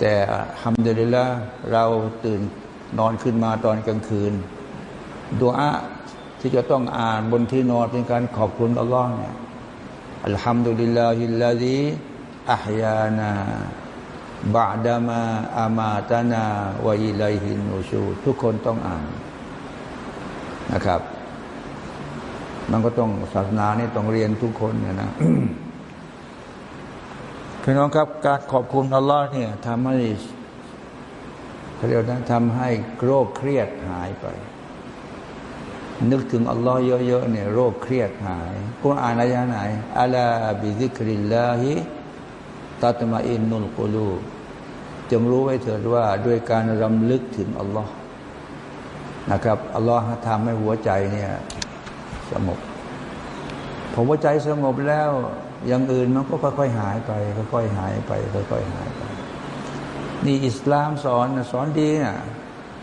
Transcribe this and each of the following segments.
แต่ทำเดือนลละเราตื่นนอนขึ้นมาตอนกลางคืนดูอาที่จะต้องอ่านบนที่นอนเป็นการขอบคุณอัลลอฮ์เนี่ยอัลฮัมดุลิลลาฮิลลาดีอัฮยานาบาดามาอามาตานาวะอิลัยฮินูชูทุกคนต้องอ่านนะครับ มันก็ต้องศาสนานี่ต้องเรียนทุกคนเนี่ยนะ พี่น้องครับการขอบคุณอัลลอฮ์เนี่ยทำให้เขาเรียกนะทำให้โรคเครียดหายไป นึกถึงอัลลอฮ์เยอะๆเนี่ยโรคเครียดหายกุณอ่านอายะไหนอัลาบิซิกริลลาฮิตัตมาอินนุลกุลูจงรู้ไว้เถิดว่าด้วยการรำลึกถึงอัลลอฮ์นะครับอัลลอฮ์ทำให้หัวใจเนี่ยสงบพอหัวใจสงบแล้ว อย่างอื่นมันก็ค่อยๆหายไปค่อยๆหายไปค่อยๆหายไป นี่อิสลามสอนสอนดีนะ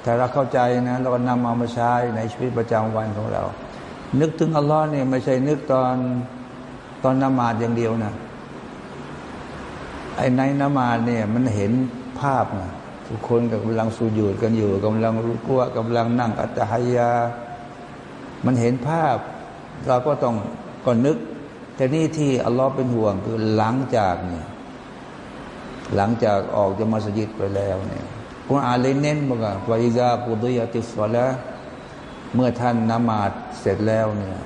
ถ้าเราเข้าใจนะเราก็นำเอามาใช้ในชีวิตประจำวันของเรา นึกถึงอัลลอฮ์เนี่ยไม่ใช่นึกตอนตอนนมาดอย่างเดียวนะไอ้ในนมาดเนี่ยมันเห็นภาพนะทุกคนกำลังสูญูดกันอยู่กำลังรู้กลัวกำลังนั่งอัตหายา มันเห็นภาพ เราก็ต้องก่อนนึก แต่นี่ที่อัลลอฮ์เป็นห่วงคือหลังจากเนี่ยหลังจากออกจากมัสยิดไปแล้วเนี่ยกุรอานเลยเน้นบอกว่าفإذا قضيت الصلاةเมื่อท่านนมาซเสร็จแล้วเนี่ย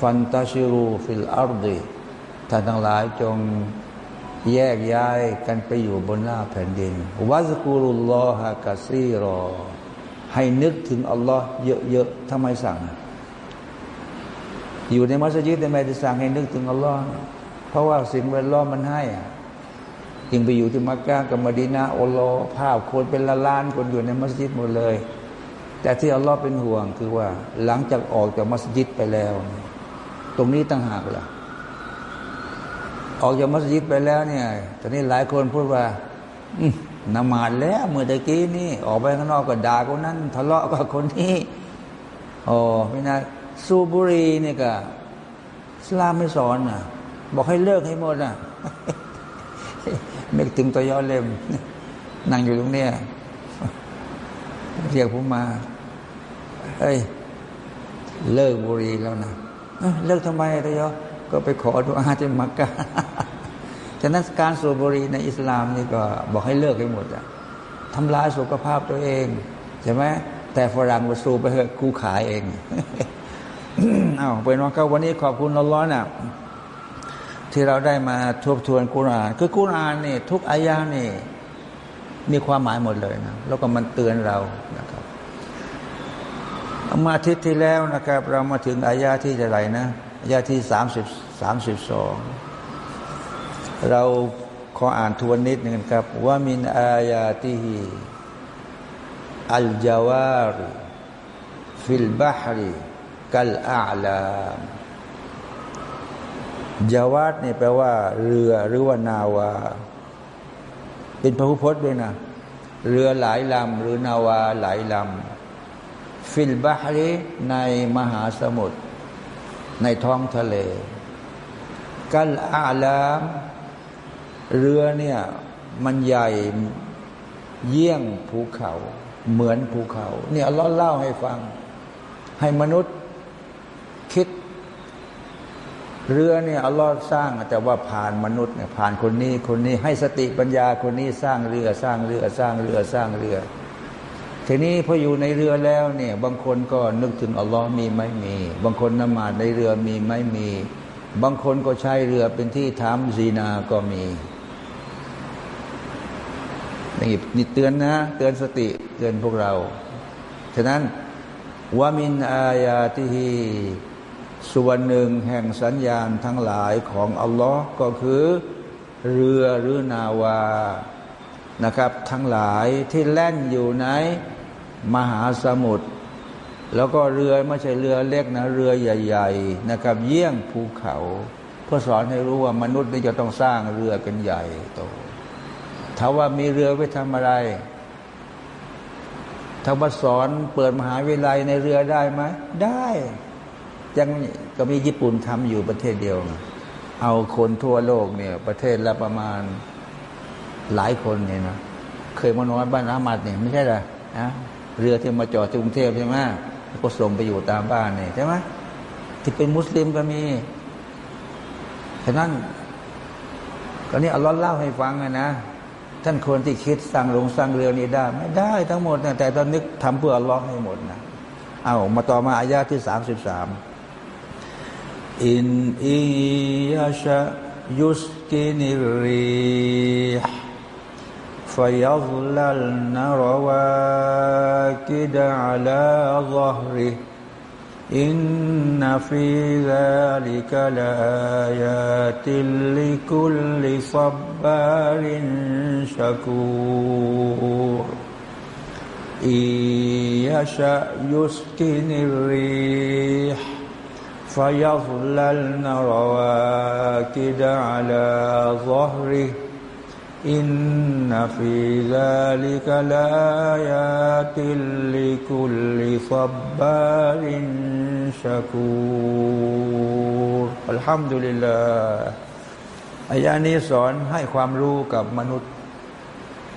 فانتشروا في الأرضท่านทั้งหลายจงแยกย้ายกันไปอยู่บนหน้าแผ่นดินواذكروا الله كثيرا ให้นึกถึงอัลลอฮ์เยอะๆทำไมสั่ง อยู่ในมัสยิดในไม่ได้สั่งให้นึกถึงอัลลอฮ์เพราะว่าสิ่งแวดล้อมมันให้ยิ่งไปอยู่ที่มักกะกับมดีนาอัลลอฮ์ภาพคนเป็นละล้านคนอยู่ในมัสยิดหมดเลย แต่ที่อัลลอฮ์เป็นห่วงคือว่า หลังจากออกจากมัสยิดไปแล้ว ตรงนี้ตั้งหากล่ะออกจากมัสยิดไปแล้วเนี่ย ตอนนี้หลายคนพูดว่าอืนมาดแล้วเมื่อตะกี้นี่ ออกไปข้างนอกก็ด่าคนนั้นทะเลาะกับคนนี้โอ้ไม่น่า สูบุรีเนี่ยก็สลามไม่สอนอะบอกให้เลิกให้หมดอะไม่ถึงตัวยอเล่มนั่งอยู่ตรงเนี้ยเรียกผมมาเอ้ย เลิกบุรีแล้วนะเลิกทำไมตัวยอก็ไปขอดุอาที่มักกะฉะนั้นการสูบบุรีในอิสลามนี่ก็บอกให้เลิกให้หมดอะทำลายสุขภาพตัวเองใช่ไหมแต่ฝรั่งมาสูบไปเถอะกูขายเอง อ้าวเป็นว่าก็วันนี้ขอบคุณอัลลอฮ์นะที่เราได้มาทบทวนกุรานคือกุรานนี่ทุกอายานี่มีความหมายหมดเลยนะแล้วก็มันเตือนเรานะครับมาทิศที่แล้วนะครับ เรามาถึงอายาที่จะไหรนะอายาที่สามสิบสามสิบสองเราขออ่านทวนนิดหนึ่งครับว่ามินอายาติฮิอัลจาวาริฟิลบาฮรี กัลอาลามยาวาดเนี่ยแปลว่า เรือหรือว่านาวา เป็นพระพุพจน์ด้วยนะ เรือหลายลำหรือนาวาหลายลำฟิลบาฮรีในมหาสมุทรในท้องทะเล กัลอาลามเรือเนี่ยมันใหญ่เยี่ยงภูเขา เหมือนภูเขา เนี่ยเล่าเล่าให้ฟัง ให้มนุษย์คิด เรือเนี่ยอัลลอฮ์สร้างแต่ว่าผ่านมนุษย์เนี่ยผ่านคนนี้คนนี้ให้สติปัญญาคนนี้สร้างเรือสร้างเรือสร้างเรือสร้างเรือ ทีนี้พออยู่ในเรือแล้วเนี่ยบางคนก็นึกถึงอัลลอฮ์มีไหมมี บางคนนมาดในเรือมีไหมมี บางคนก็ใช้เรือเป็นที่ทำซีนาก็มีนี่นี่เตือนนะ เตือนสติเตือนพวกเรา ฉะนั้นวามินอายาติฮี ส่วนหนึ่งแห่งสัญญาณทั้งหลายของอัลลอฮ์ก็คือเรือหรือนาวานะครับ ทั้งหลายที่แล่นอยู่ในมหาสมุทรแล้วก็เรือไม่ใช่เรือเล็กนะเรือใหญ่ ๆ นะครับ เยี่ยงภูเขา เพื่อสอนให้รู้ว่ามนุษย์นี่จะต้องสร้างเรือกันใหญ่โตถ้าว่ามีเรือไว้ทำอะไรถ้าว่าสอนเปิดมหาวิทยาลัยในเรือได้ไหมได้ ยังก็มีญี่ปุ่นทำอยู่ประเทศเดียว เอาคนทั่วโลกเนี่ย ประเทศละประมาณหลายคนเนี่ยนะเคยมานอนบ้านอามัดเนี่ยไม่ใช่เหรอนะเรือที่มาจอดที่กรุงเทพใช่ไหมก็ส่งไปอยู่ตามบ้านเนี่ยใช่ไหมที่เป็นมุสลิมก็มีฉะนั้นก็นี่อัลลอฮ์เล่าให้ฟังนะท่านคนที่คิดสร้างโรงสร้างเรือนี้ได้ ไม่ได้ทั้งหมดนะแต่ตอนนึกทำเพื่ออัลลอฮ์ให้หมดนะเอามาต่อมาอายาที่สามสิบสาม إن إن يشأ يسكن الريح فيظللن رواكد على ظهره إن في ذلك لآيات لكل صبار شكور إن يشأ يسكن الريح فيظللن رواكد على ظهره إن في ذلك لآيات لكل صبار شكور الحمد لله อายานี้สอนให้ความรู้กับมนุษย์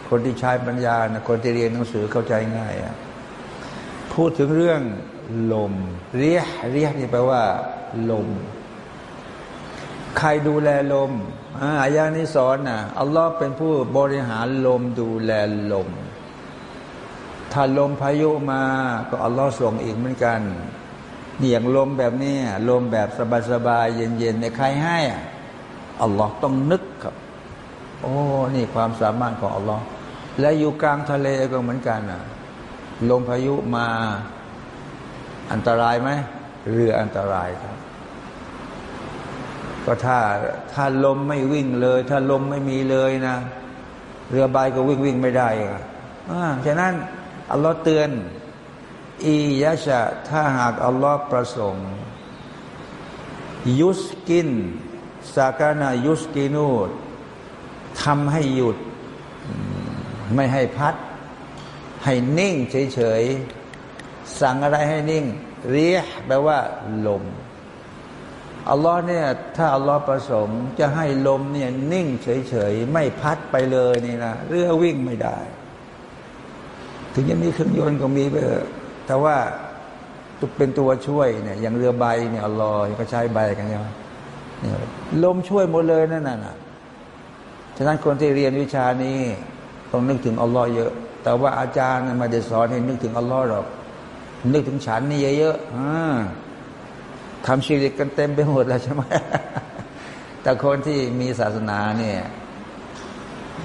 คนที่ใช้ปัญญานะคนที่เรียนหนังสือเข้าใจง่ายพูดถึงเรื่อง ลม เรียเรียนี่แปลว่า ลม ใครดูแลลมอายานี้สอนนะอัลลอฮ์เป็นผู้บริหารลมดูแลลม ถ้าลมพายุมาก็อัลลอฮ์ส่งอีกเหมือนกันนี่อย่างลมแบบนี้ลมแบบสบายๆเย็นๆในใครให้อัลลอฮ์ต้องนึกครับ โอ้นี่ความสามารถของอัลลอฮ์และอยู่กลางทะเลก็เหมือนกันนะลมพายุมา อันตรายไหมเรืออันตรายครับ ก็ถ้าถ้าลมไม่วิ่งเลย ถ้าลมไม่มีเลยนะ เรือใบก็วิ่งวิ่งไม่ได้อะฉะนั้นอัลลอฮ์เตือนอียะชะถ้าหากอัลลอฮ์ประสงค์ ยุสกินสากานายุสกินูดทำให้หยุด ไม่ให้พัด ให้นิ่งเฉยๆ สั่งอะไรให้นิ่งเรียแปลว่า ลมอัลลอฮ์เนี่ยถ้าอัลลอฮ์ประสงค์จะให้ลมเนี่ยนิ่งเฉยๆ ไม่พัดไปเลยนี่นะเรือวิ่งไม่ได้ ถึงจะมีเครื่องยนต์ก็มีไปเถอะแต่ว่าเป็นตัวช่วยเนี่ยอย่างเรือใบเนี่ยอัลลอฮ์ก็ใช้ใบกันเนี่ยลมช่วยหมดเลยนั่นน่ะฉะนั้นคนที่เรียนวิชานี้ต้องนึกถึงอัลลอฮ์เยอะ แต่ว่าอาจารย์มาได้สอนให้นึกถึงอัลลอฮ์หรอก นึกถึงฉันนี่เยอะๆทำชีวิตกันเต็มไปหมดแล้วใช่ไหมแต่คนที่มีศาสนาเนี่ย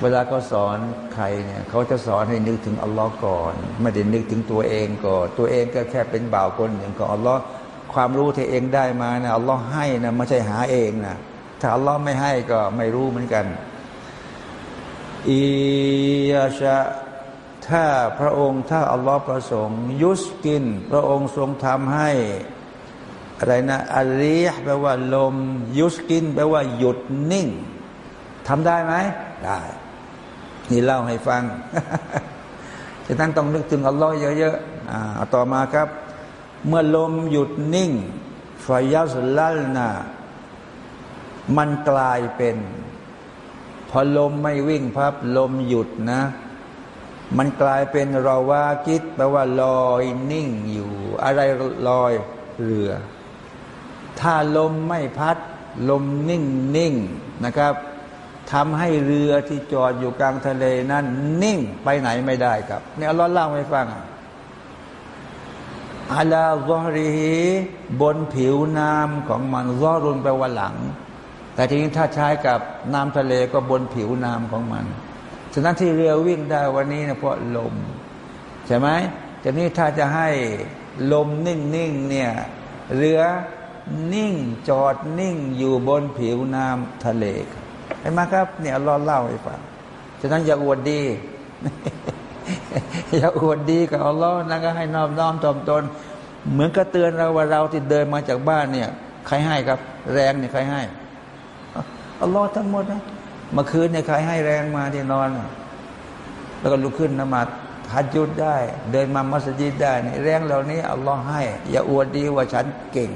เวลาเขาสอนใครเนี่ยเขาจะสอนให้นึกถึงอัลลอฮ์ก่อน ไม่ได้นึกถึงตัวเองก่อน ตัวเองก็แค่เป็นบ่าวคนหนึ่งของอัลลอฮ์ความรู้ที่เองได้มานะอัลลอฮ์ให้นะไม่ใช่หาเองนะถ้าอัลลอฮ์ไม่ให้ก็ไม่รู้เหมือนกันอียาชะ ถ้าพระองค์ถ้าอัลลอฮ์ประสงค์ ยุสกิน พระองค์ทรงทำให้ อะไรนะอารียแปลว่าลม ยุสกิน แปลว่าหยุดนิ่งทำได้ไหมได้ นี่เล่าให้ฟังจะนั้นต้องนึกถึงอัลลอฮ์เยอะๆอ่าต่อมาครับ เมื่อลมหยุดนิ่งฟายัสลัลนามันกลายเป็น พอลมไม่วิ่งพับลมหยุดนะ มันกลายเป็นรอวากิดแปลว่าลอยนิ่งอยู่ อะไรลอยเรือ ถ้าลมไม่พัด ลมนิ่งนิ่งนะครับทำให้เรือที่จอดอยู่กลางทะเลนั้น นิ่งไปไหนไม่ได้ครับเนี่ยเราเล่าให้ฟังอาลาซอรีฮีบนผิวน้ำของมันซอรุนไปว่าหลัง แต่ทีนี้ถ้าใช้กับน้ำทะเลก็บนผิวน้ำของมัน ฉะนั้นที่เรือวิ่งได้วันนี้นะเพราะลม ใช่ไหมทีนี้ถ้าจะให้ลมนิ่งๆเนี่ยเรือนิ่งจอดนิ่งอยู่บนผิวน้ำทะเลเห็นไหมครับเนี่ยรอเล่าให้ฟังฉะนั้นอย่าอวดดี อย่าอวดดีกับอัลลอฮ์นะก็ให้น้อมน้อมตอมตน เหมือนกับเตือนเราว่าเราที่เดินมาจากบ้านเนี่ย ใครให้ครับ แรงเนี่ยใครให้อัลลอฮ์ทั้งหมดนะ เมื่อคืนเนี่ยใครให้แรงมาที่นอน แล้วก็ลุกขึ้นนมาทัดยุดได้ เดินมามัสยิดได้นี่แรงเหล่านี้อัลลอฮ์ให้ อย่าอวดดีว่าฉันเก่ง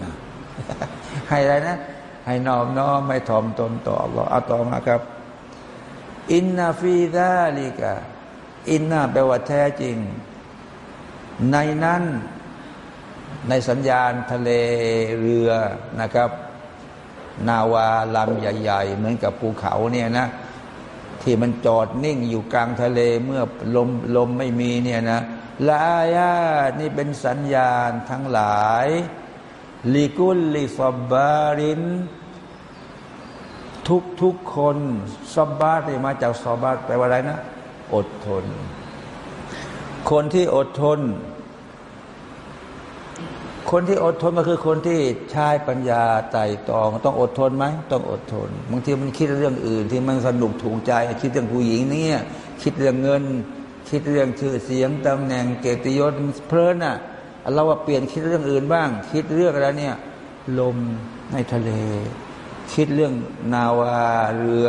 ให้อะไรนะ ให้นอมน้อมไม่ถ่อมตนต่อ Allah เอาต่อมาครับ อินนาฟีดาลิกะอินนาแปลว่าแท้จริง ในนั้นในสัญญาณทะเลเรือนะครับ นาวาลำใหญ่ ๆ เหมือนกับภูเขาเนี่ยนะ ที่มันจอดนิ่งอยู่กลางทะเลเมื่อลมลมไม่มีเนี่ยนะลายานี่เป็นสัญญาณทั้งหลายลิกุลลิซบบาริน ทุกทุกคนซอบบาร์นี่มาจากซอบบาร์แปลว่าอะไรนะ อดทน คนที่อดทน คนที่อดทนก็คือคนที่ใช้ปัญญาไต่ตอง ต้องอดทนไหมต้องอดทนบางทีมันคิดเรื่องอื่น ที่มันสนุกถูกใจ คิดเรื่องผู้หญิงเนี่ยคิดเรื่องเงิน คิดเรื่องชื่อเสียงตำแหน่งเกียรติยศเพลินอะเราว่าเปลี่ยนคิดเรื่องอื่นบ้าง คิดเรื่องอะไรเนี่ยลมในทะเล คิดเรื่องนาวาเรือ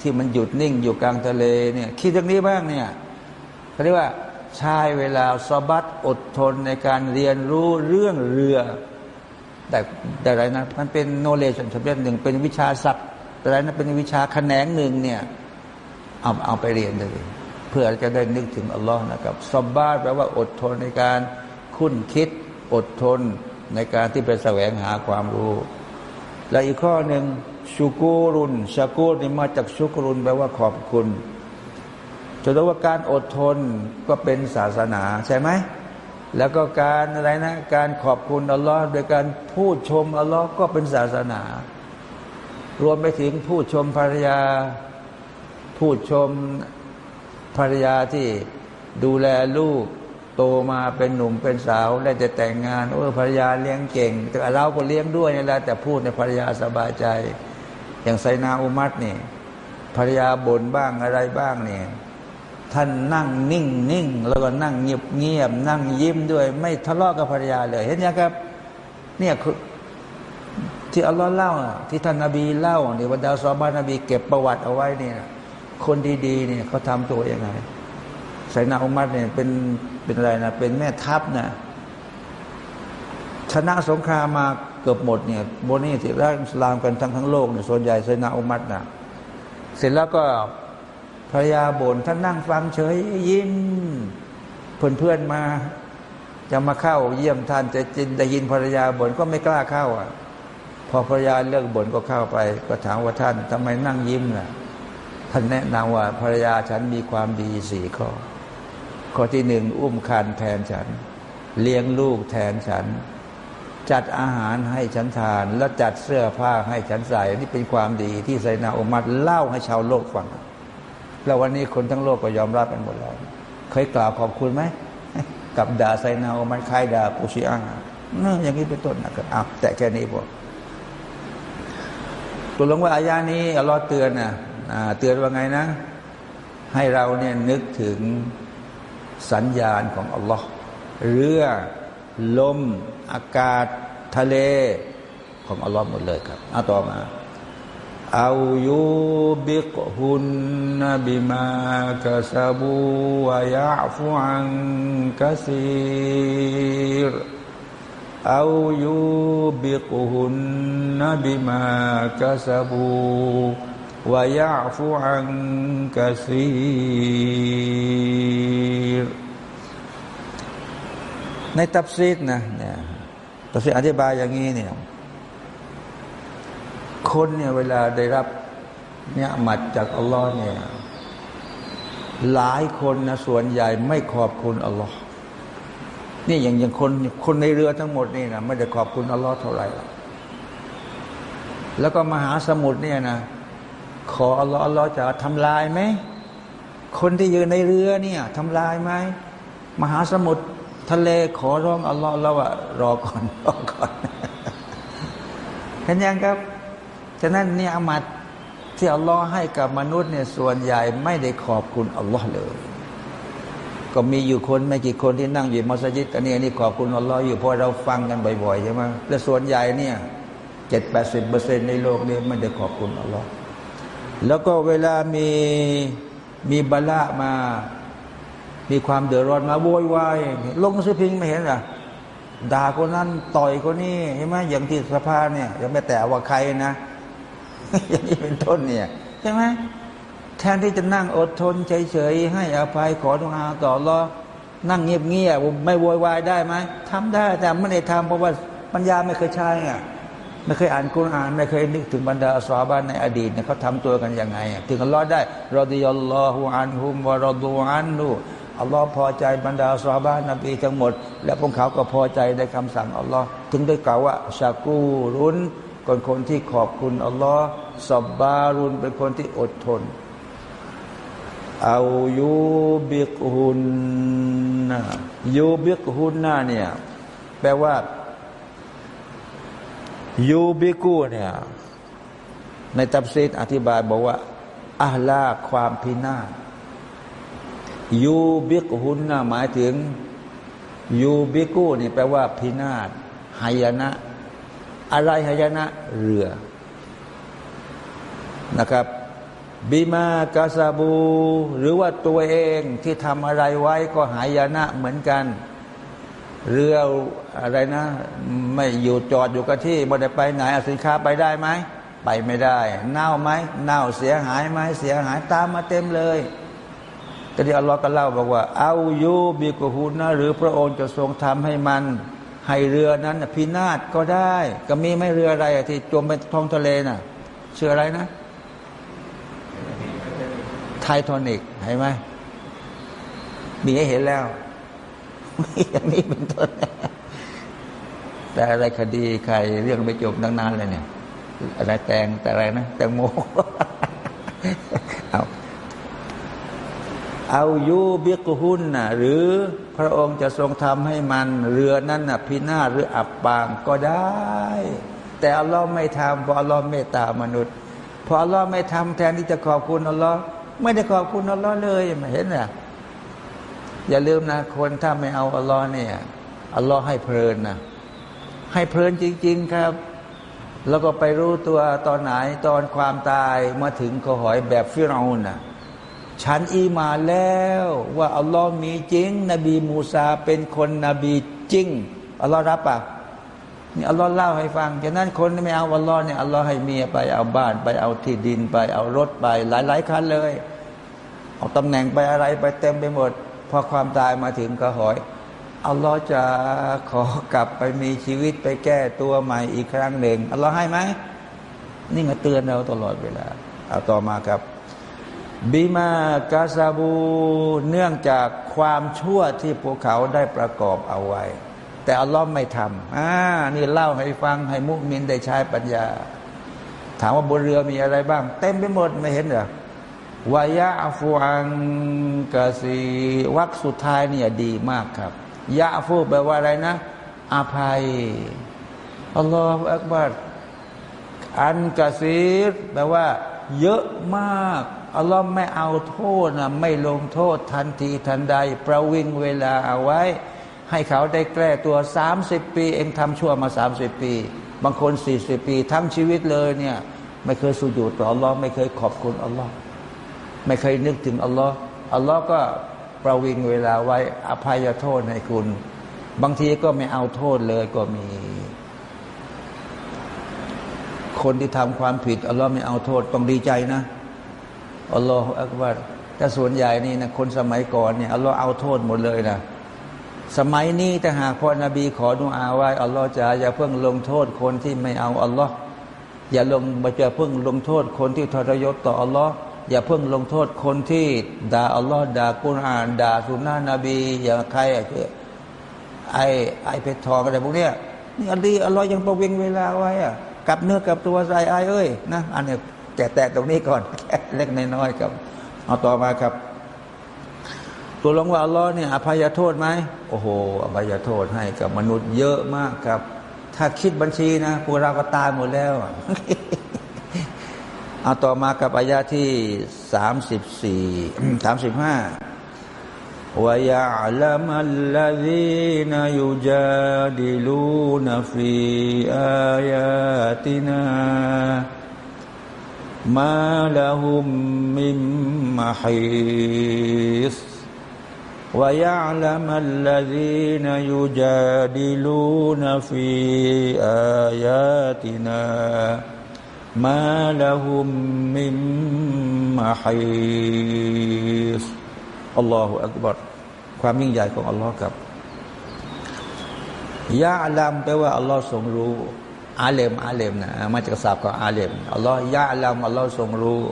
ที่มันหยุดนิ่งอยู่กลางทะเลเนี่ยคิดเรื่องนี้บ้างเนี่ยเขาเรียกว่า ใช้เวลาสบัดอดทนในการเรียนรู้เรื่องเรือ แต่แต่ไรนะมันเป็นโนเลจสำเร็จหนึ่งเป็นวิชาศัพท์แต่ไรนะเป็นวิชาแขนงหนึ่งเนี่ยเอาเอาไปเรียนเลย เพื่อจะได้นึกถึงอัลลอฮ์นะครับสบาดแปลว่าอดทนในการคุ้นคิดอดทนในการที่ไปแสวงหาความรู้ และอีกข้อหนึ่งชูกูรุนชากูรนี่มาจากชูกรุนแปลว่าขอบคุณ จะรู้ว่าการอดทนก็เป็นศาสนาใช่ไหมแล้วก็การอะไรนะการขอบคุณอัลลอฮ์โดยการพูดชมอัลลอฮ์ก็เป็นศาสนา รวมไปถึงพูดชมภรรยา พูดชมภรรยาที่ดูแลลูกโตมาเป็นหนุ่มเป็นสาว และจะแต่งงานโอ้ภรรยาเลี้ยงเก่ง แต่เราก็เลี้ยงด้วยนี่แหละแต่พูดในภรรยาสบายใจ อย่างไซนาอุมัตนี่ภรรยาบ่นบ้างอะไรบ้างเนี่ย ท่านนั่งนิ่งนิ่งแล้วก็นั่งเงียบเงียบนั่งยิ้มด้วย ไม่ทะเลาะกับภรรยาเลย เห็นยังครับ เนี่ยคือที่อัลลอฮ์เล่าที่ท่านนาบีเล่าเนี่ยบรรดาซอบานนบีเก็บประวัติเอาไว้เนี่ยคนดีๆเนี่ยเขาทำตัวยังไงไซนาอุมัตเนี่ยเป็นเป็นอะไรนะเป็นแม่ทัพนะชนะสงครามมาเกือบหมดเนี่ยโบนี่ที่ร่างสลามกันทั้งทั้งโลกเนี่ยส่วนใหญ่ไซนาอุมัตนะเสร็จแล้วก็ ภรรยาบน่นท่านนั่งฟังเฉยยิ้มเพื่อนเพื่อนมา จะมาเข้าเยี่ยมท่านจะจินได้ยินภรรยาบน่นก็ไม่กล้าเข้าอะ พอภรรยาเลิกบ่นก็เข้าไป ก็ถามว่าท่านทำไมนั่งยิ้มล่ะท่านแนะนำว่าภรรยาฉันมีความดีสี่ข้อ ข้อที่หนึ่งอุ้มคันแทนฉัน เลี้ยงลูกแทนฉัน จัดอาหารให้ฉันทาน แล้วจัดเสื้อผ้าให้ฉันใส่ นี่เป็นความดีที่ไซนาอุมัดเล่าให้ชาวโลกฟัง แล้ววันนี้คนทั้งโลกก็ยอมรับกันหมดแล้ว เคยกล่าวขอบคุณไหม กับด่าไซนาอมัดคายด่าปูชิอังนอย่างนี้เป็นต้นนะครับอ้าวแต่แค่นี้พอตัวลงว่าอายานี้อัลลอฮ์เตือนนะเตือนว่าไงนะ ให้เราเนี่ยนึกถึงสัญญาณของอัลลอฮ์เรือ ลม อากาศ ทะเล ของอัลลอฮ์หมดเลยครับเอาต่อมา เอายูบิกฮุนนบิมากะซาบูวายาฟุอันกะซีรเอายูบิกฮุนนบิมากะซาบูวายาฟุอันกะซีรในตับซีดนะเนี่ยตับซีดอธิบายอย่างนี้เนี่ย คนเนี่ยเวลาได้รับเนี่ยมัดจากอัลลอฮ์เนี่ยหลายคนนะส่วนใหญ่ไม่ขอบคุณอัลลอฮ์นี่อย่างอย่างคนคนในเรือทั้งหมดนี่นะไม่ได้ขอบคุณอัลลอฮ์เท่าไหร่แล้วก็มหาสมุทรเนี่ยนะขออัลลอฮ์อัลลอฮ์จะทำลายไหมคนที่อยู่ในเรือเนี่ยทำลายไหมมหาสมุทรทะเลขอร้องอัลลอฮ์แล้วว่ารอก่อนรอก่อนเห็นยังครับ ฉะนั้นเนี่ยอามัดที่อัลลอฮ์ให้กับมนุษย์เนี่ยส่วนใหญ่ไม่ได้ขอบคุณอัลลอฮ์เลย ก็มีอยู่คนไม่กี่คนที่นั่งอยู่มัสยิดอันนี้อันนี้ขอบคุณอัลลอฮ์อยู่เพราะเราฟังกันบ่อยๆใช่ไหมและส่วนใหญ่เนี่ยเจ็ดแปดสิบเปอร์เซ็นในโลกนี้ไม่ได้ขอบคุณอัลลอฮ์แล้วก็เวลามีมีบาละมา มีความเดือดร้อนมาโวยวายลงสือพิงไม่เห็นหรอด่าคนนั้นต่อยคนนี้ใช่ไหมอย่างที่สภาเนี่ยยังไม่แต่ว่าใครนะ อย่างนี้เป็นต้นเนี่ยใช่ไหมแทนที่จะนั่งอดทนเฉยๆให้อภัยขอทุอาต่อรอนั่งเงียบๆไม่โวยวายได้ไหมทำได้แต่ไม่ได้ทำเพราะว่าปัญญาไม่เคยใช้อะไม่เคยอ่านกุณอ่าน ไม่เคยนึกถึงบรรดาสวาบานในอดีตเนี่ยเขาทำตัวกันยังไง ถึงอัลลอฮ์ได้รอดิยัลลอฮุอันฮุมวะรอดูอันนูอัลลอฮ์พอใจบรรดาสวาบานนบีทั้งหมด และพวกเขาก็พอใจในคำสั่งอัลลอฮ์ถึงได้กล่าวว่าชากูรุน คนคนที่ขอบคุณอัลลอฮ์สบบารุนเป็นคนที่อดทนเอายูบิกฮุนนะยูบิกฮุนนะเนี่ยแปลว่ายูบิกูเนี่ยในตับซีดอธิบายบอกว่าอัลลาความพินาศيوبقهنหมายถึงยูบิกูนี่แปลว่าพินาศหายนะ อะไรหายนะ เรือนะครับبما كسبوا หรือว่าตัวเองที่ทำอะไรไว้ก็หายนะเหมือนกัน เรืออะไรนะ ไม่อยู่จอดอยู่กับที่บ่ได้ไปไหนสินค้าไปได้ไหมไปไม่ได้ เน่าไหมเน่าเสียหายไหมเสียหายตามมาเต็มเลยก็ที่อัลลอฮ์ก็เล่าบอกว่า เอายูบิกุฮูนะหรือพระองค์จะทรงทำให้มัน ให้เรือนั้นพินาศก็ได้ ก็มีไม่เรืออะไรที่จมไปท้องทะเลน่ะเชื่ออะไรนะไททอนิกเห็นไหมมีให้เห็นแล้วมีอย่างนี้เป็นต้น แต่อะไรคดีใครเรื่องไม่จบนานๆเลยเนี่ยอะไรแตงแต่อะไรนะแตงโมเอา เอายูบิกหุนนะหรือพระองค์จะทรงทำให้มันเรือนั้นนะพินาศหรืออับปางก็ได้ แต่อัลลอฮ์ไม่ทำเพราะอัลลอฮ์เมตตามนุษย์พออัลลอฮ์ไม่ทำแทนที่จะขอบคุณอัลลอฮ์ไม่ได้ขอบคุณอัลลอฮ์เลยไม่เห็นเหรอย่าลืมนะ คนถ้าไม่เอาอัลลอฮ์เนี่ยอัลลอฮ์ให้เพลินนะให้เพลินจริง ๆครับ แล้วก็ไปรู้ตัวตอนไหนตอนความตายมาถึงก็หอยแบบฟิรเอาน่ะ ฉันอีมาแล้วว่าอัลลอฮ์มีจริง นบีมูซาเป็นคนนบีจริงอัลลอฮ์รับปะนี่อัลลอฮ์เล่าให้ฟังฉะนั้นคนไม่เอาอัลลอฮ์เนี่ยอัลลอฮ์ให้เมียไปเอาบ้านไปเอาที่ดินไปเอารถไป หลายๆคันเลย เอาตำแหน่งไปอะไรไปเต็มไปหมด พอความตายมาถึงก็หอยอัลลอฮ์จะขอกลับไปมีชีวิตไปแก้ตัวใหม่อีกครั้งหนึ่งอัลลอฮ์ให้ไหมนี่มาเตือนเราตลอดเวลาเอาต่อมาครับ บิมากาซาบูเนื่องจากความชั่วที่พวกเขาได้ประกอบเอาไว้ แต่อัลลอฮ์ไม่ทำอ่านี่เล่าให้ฟังให้มุมินได้ใช้ปัญญา ถามว่าบนเรือมีอะไรบ้าง เต็มไปหมดไม่เห็นเหรอวายะฟูอังกาซีวักสุดท้ายเนี่ยดีมากครับยะฟูแปลว่าอะไรนะอภัยอัลลอฮฺอักบัรอันกาซีแปลว่า เยอะมากอัลลอฮ์ไม่เอาโทษนะไม่ลงโทษทันทีทันใด ประวิงเวลาเอาไว้ ให้เขาได้แก้ตัวสามสิบปี เองทำชั่วมาสามสิบปี บางคนสี่สิบปี ทั้งชีวิตเลยเนี่ยไม่เคยสุญูต่ออัลลอฮ์ไม่เคยขอบคุณอัลลอฮ์ไม่เคยนึกถึงอัลลอฮ์อัลลอฮ์ก็ประวิงเวลาไว้อภัยโทษให้คุณ บางทีก็ไม่เอาโทษเลยก็มี คนที่ทำความผิดอัลลอฮ์ไม่เอาโทษต้องดีใจนะอัลลอฮฺอักบารแต่ส่วนใหญ่นี่นะคนสมัยก่อนเนี่ยอัลลอฮ์เอาโทษหมดเลยนะสมัยนี้แต่หากพ่อนบีขอดุอาไว้อัลลอฮ์จะอย่าเพิ่งลงโทษคนที่ไม่เอาอัลลอฮ์อย่าลงจะเพิ่งลงโทษคนที่ทรยศต่ออัลลอฮ์อย่าเพิ่งลงโทษคนที่ด่าอัลลอฮ์ด่ากุรอานด่าสุนนะนบี อย่างใครไอ้ไอ้เพชรทองอะไรพวกเนี้ยนี่อัลลอฮ์อัลลอฮ์ยังประวิงเวลาไว้อะ กับเนื้อกับตัวใจไอ้เอ้ยนะอันนี้แต่แต่ตรงนี้ก่อนเล็กน้อยครับ เอาต่อมาครับ ตัวลงว่าอัลลอฮ์เนี่ยอภัยโทษไหมโอ้โหอภัยโทษให้กับมนุษย์เยอะมากครับ ถ้าคิดบัญชีนะพวกเราก็ตายหมดแล้วเอาต่อมากับอายาที่สามสิบสี่สามสิบห้า ويعلم الذين يجادلون في آياتنا ما لهم من محيص. ويعلم الذين يجادلون في آياتنا ما لهم من محيص. อัลลอฮฺอักบัรความยิ่งใหญ่ของอัลลอฮ์ครับยะลัมแปลว่าอัลลอฮ์ทรงรู้อาเลมอาเลมนะมาจากศัพท์ของอาเลมอัลลอฮ์ยะลัมอัลลอฮ์ทรงรู้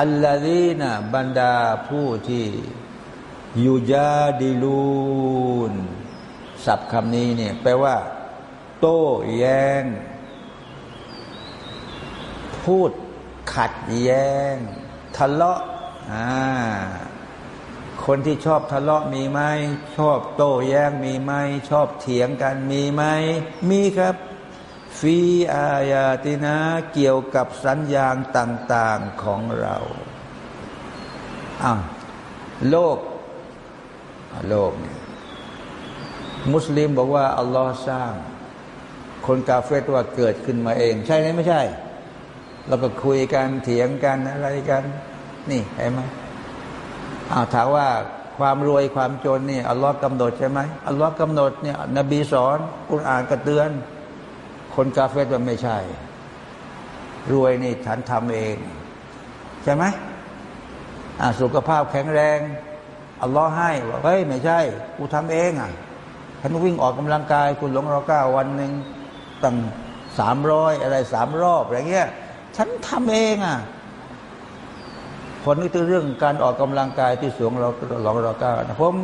อัลลอฮีนะบรรดาผู้ที่ยูจาดิลูนศัพท์คำนี้เนี่ยแปลว่า โต้แย้ง พูดขัดแย้ง ทะเลาะอ่า คนที่ชอบทะเลาะมีไหมชอบโต้แย้งมีไหมชอบเถียงกันมีไหมมีครับฟีอายาตินะเกี่ยวกับสัญญาณต่าง ๆของเราอ้าวโลกโลกเนี่ยมุสลิมบอกว่า อัลลอฮ์สร้าง คนกาเฟตว่าเกิดขึ้นมาเอง ใช่ไหมไม่ใช่ เราก็คุยกันเถียงกันอะไรกัน นี่เห็นไหม อาถามว่าความรวยความจนนี่อัลลอฮ์กำหนดใช่ไหมอัลลอฮ์กำหนดเนี่ยนบีสอนกุณอ่านกระเตือน คนกาเฟตว่าไม่ใช่ รวยนี่ฉันทำเอง ใช่ไหมสุขภาพแข็งแรงอัลลอฮ์ให้ว่าเฮ้ยไม่ใช่ กูทำเองอะฉันวิ่งออกกำลังกาย คุณหลงรอก้าวันหนึ่งตั้งสามร้อยอะไรสามรอบอะไรเงี้ยฉันทำเองอะ คนนี้คือเรื่องการออกกำลังกายที่สูงเราหลองเราก้านะผม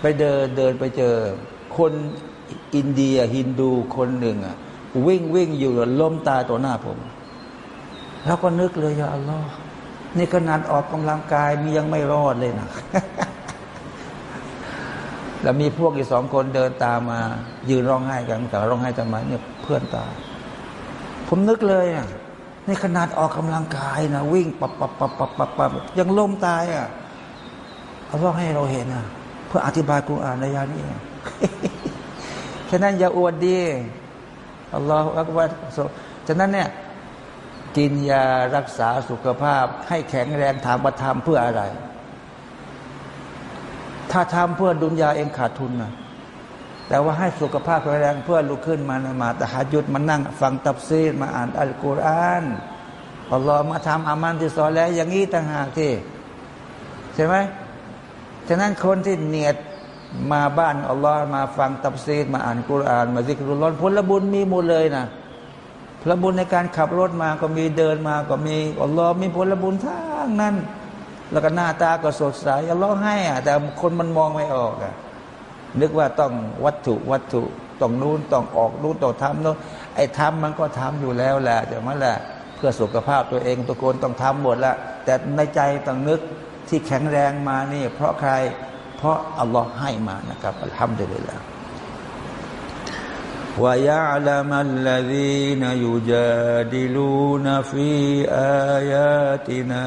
ไปเดินเดินไปเจอ คนอินเดียฮินดูคนหนึ่งอะวิ่งวิ่งอยู่ล้มตายต่อหน้าผมแล้วก็นึกเลยอย่าอัลลอฮ์นี่ขนาดออกกำลังกายมียังไม่รอดเลยนะแล้วมีพวกอีกสองคนเดินตามมา ยืนร้องไห้กันแต่ร้องไห้ทำไมเนี่ยเพื่อนตายผมนึกเลยอะ ในขนาดออกกำลังกายนะวิ่งปับปับปับปับปับปับยังล้มตายอะเอาว่าให้เราเห็นอะ เพื่ออธิบายกุรอานในยานี้ฉะนั้นอย่าอวดดีอัลลอฮฺอักบัรฉะนั้นเนี่ยกินยารักษาสุขภาพ ให้แข็งแรงทางประธรรมเพื่ออะไร ถ้าทำเพื่อดุนยาเองขาดทุนนะ แต่ว่าให้สุขภาพแข็งแรงเพื่อลุกขึ้นมามาตะหายุดมานั่ง ฟังตับซีดมาอ่านอัลกุรอานอัลลอฮ์มาทำอามันที่สอนแล้วอย่างนี้ต่างหากที่ใช่ไหมฉะนั้นคนที่เนียดมาบ้านอัลลอฮ์มาฟังตับซีดมาอ่านกุรอาน มาซิกรุลลอนผลบุญมีหมดเลยนะผลบุญในการขับรถมาก็มีเดินมาก็มีอัลลอฮ์มีผลบุญทั้งนั้น แล้วก็หน้าตาก็สดใสอัลลอฮ์ให้อะแต่คนมันมองไม่ออกอะ นึกว่าต้องวัตถุวัตถุต้องนู้นต้องออกนู้นต้องทำนู้นไอ้ทำมันก็ทำอยู่แล้วแหละแต่มันแหละเพื่อสุขภาพตัวเองตัวคนต้องทำหมดละแต่ในใจต้องนึกที่แข็งแรงมานี่ เพราะใคร เพราะอัลลอฮ์ให้มานะครับอัลฮัมดุลิลละว่ายาลามัลลดีนยูจาดิลูนฟีอายาตินา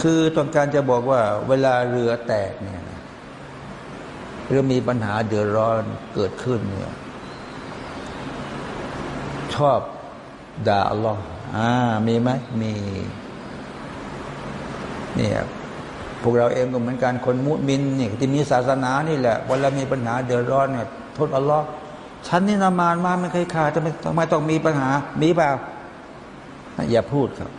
คือต้องการจะบอกว่า เวลาเรือแตกเนี่ยหรือมีปัญหาเดือดร้อนเกิดขึ้นเนี่ยชอบด่าอัลลอฮ์อ่า มีไหมมีเนี่ยพวกเราเองก็เหมือนกันคนมุมินเนี่ยที่มีศาสนานี่แหละเวลามีปัญหาเดือดร้อนเนี่ยโทษอัลลอฮ์ฉันนี่นามานมาไม่เคยขาดทำไมทำไมต้องมีปัญหา มีเปล่าอย่าพูดครับ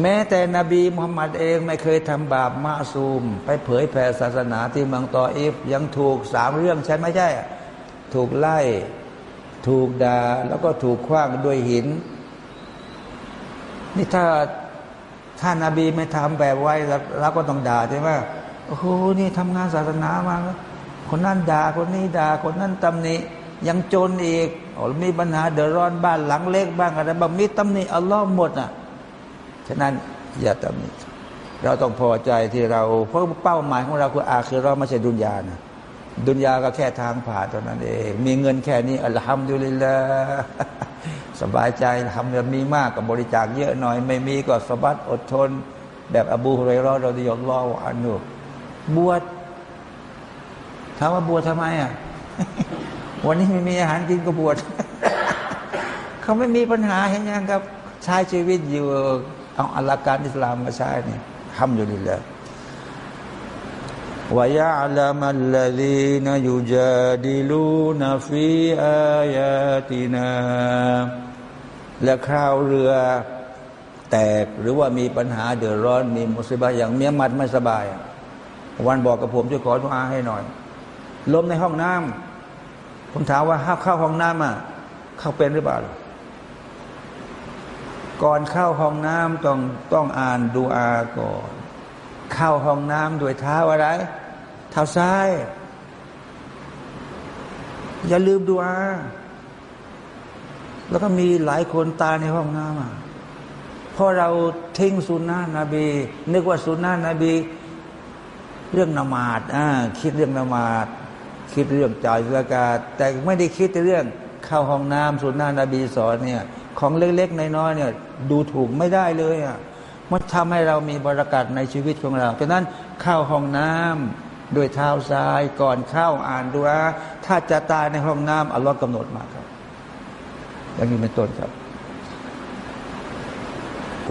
แม้แต่นบีมุฮัมมัดเองไม่เคยทำบาปมาซูม ไปเผยแผ่ศาสนาที่เมืองตออิฟยังถูกสามเรื่องใช่ไหมใช่ ถูกไล่ ถูกด่าแล้วก็ถูกคว้างด้วยหิน นี่ถ้าถ้านาบีไม่ทำแบบไว้เราก็ต้องด่าใช่ไหมโอ้โหนี่ทำงานศาสนามาคนนั้นด่าคนนี้ด่าคนนั้นตำหนิยังจนอีกอมีปัญหาเดือดร้อนบ้านหลังเล็กบ้างอะไรบ้างมีตำหนิอัลลอฮ์หมดอะ ฉะนั้นอย่าตำหนิเราต้องพอใจที่เรา เพราะเป้าหมายของเราคืออาคือเราไม่ใช่ดุนยานะดุนยาก็แค่ทางผ่านเท่านั้นเอง มีเงินแค่นี้อัลฮัมดุลิลละสบายใจทำเงินมีมากกับบริจาคเยอะหน่อย ไม่มีก็สบัดอดทน แบบอบูฮุเรรอเราดิยอลลออันนุบวชถามว่าบวชทำไมอะวันนี้ไม่มีอาหารกินก็บวชเขาไม่มีปัญหาเห็นยังครับใช้ชีวิตอยู่ เอาอัลการอิสลามมาใช้เนี่ยทำอยู่ดีแล้ว ويعلم الذين يجادلون في آياتنا และคราวเรือแตกหรือว่ามีปัญหาเดือดร้อนมีมุสลิบะอย่างเมียมัดไม่สบาย วันบอกกับผมช่วยขอทุอาให้หน่อยลมในห้องน้ำผมถามว่าห้าเข้าห้องน้ำอ่ะเข้าเป็นหรือเปล่า ก่อนเข้าห้องน้ำต้องต้องอ่านดูอาก่อน เข้าห้องน้ำด้วยเท้าอะไร เท้าซ้าย อย่าลืมดูอา แล้วก็มีหลายคนตายในห้องน้ำอะเพราะเราทิ้งสุนนะนบี นึกว่าสุนนะนบี เรื่องนมาดอ่าคิดเรื่องนมาดคิดเรื่องจ่ายสกาแต่ไม่ได้คิดเรื่องเข้าห้องน้ำสุนนะนบีสอนเนี่ย ของเล็กๆในน้อยเนี่ยดูถูกไม่ได้เลยอะมันทำให้เรามีบรรากาศในชีวิตของเราฉะนั้นเข้าห้องน้ำโดยเท้าซ้ายก่อนเข้าอ่านดูอาถ้าจะตายในห้องน้ำอัลลอฮ์กำหนดมาครับอย่างนี้เป็นต้นครับ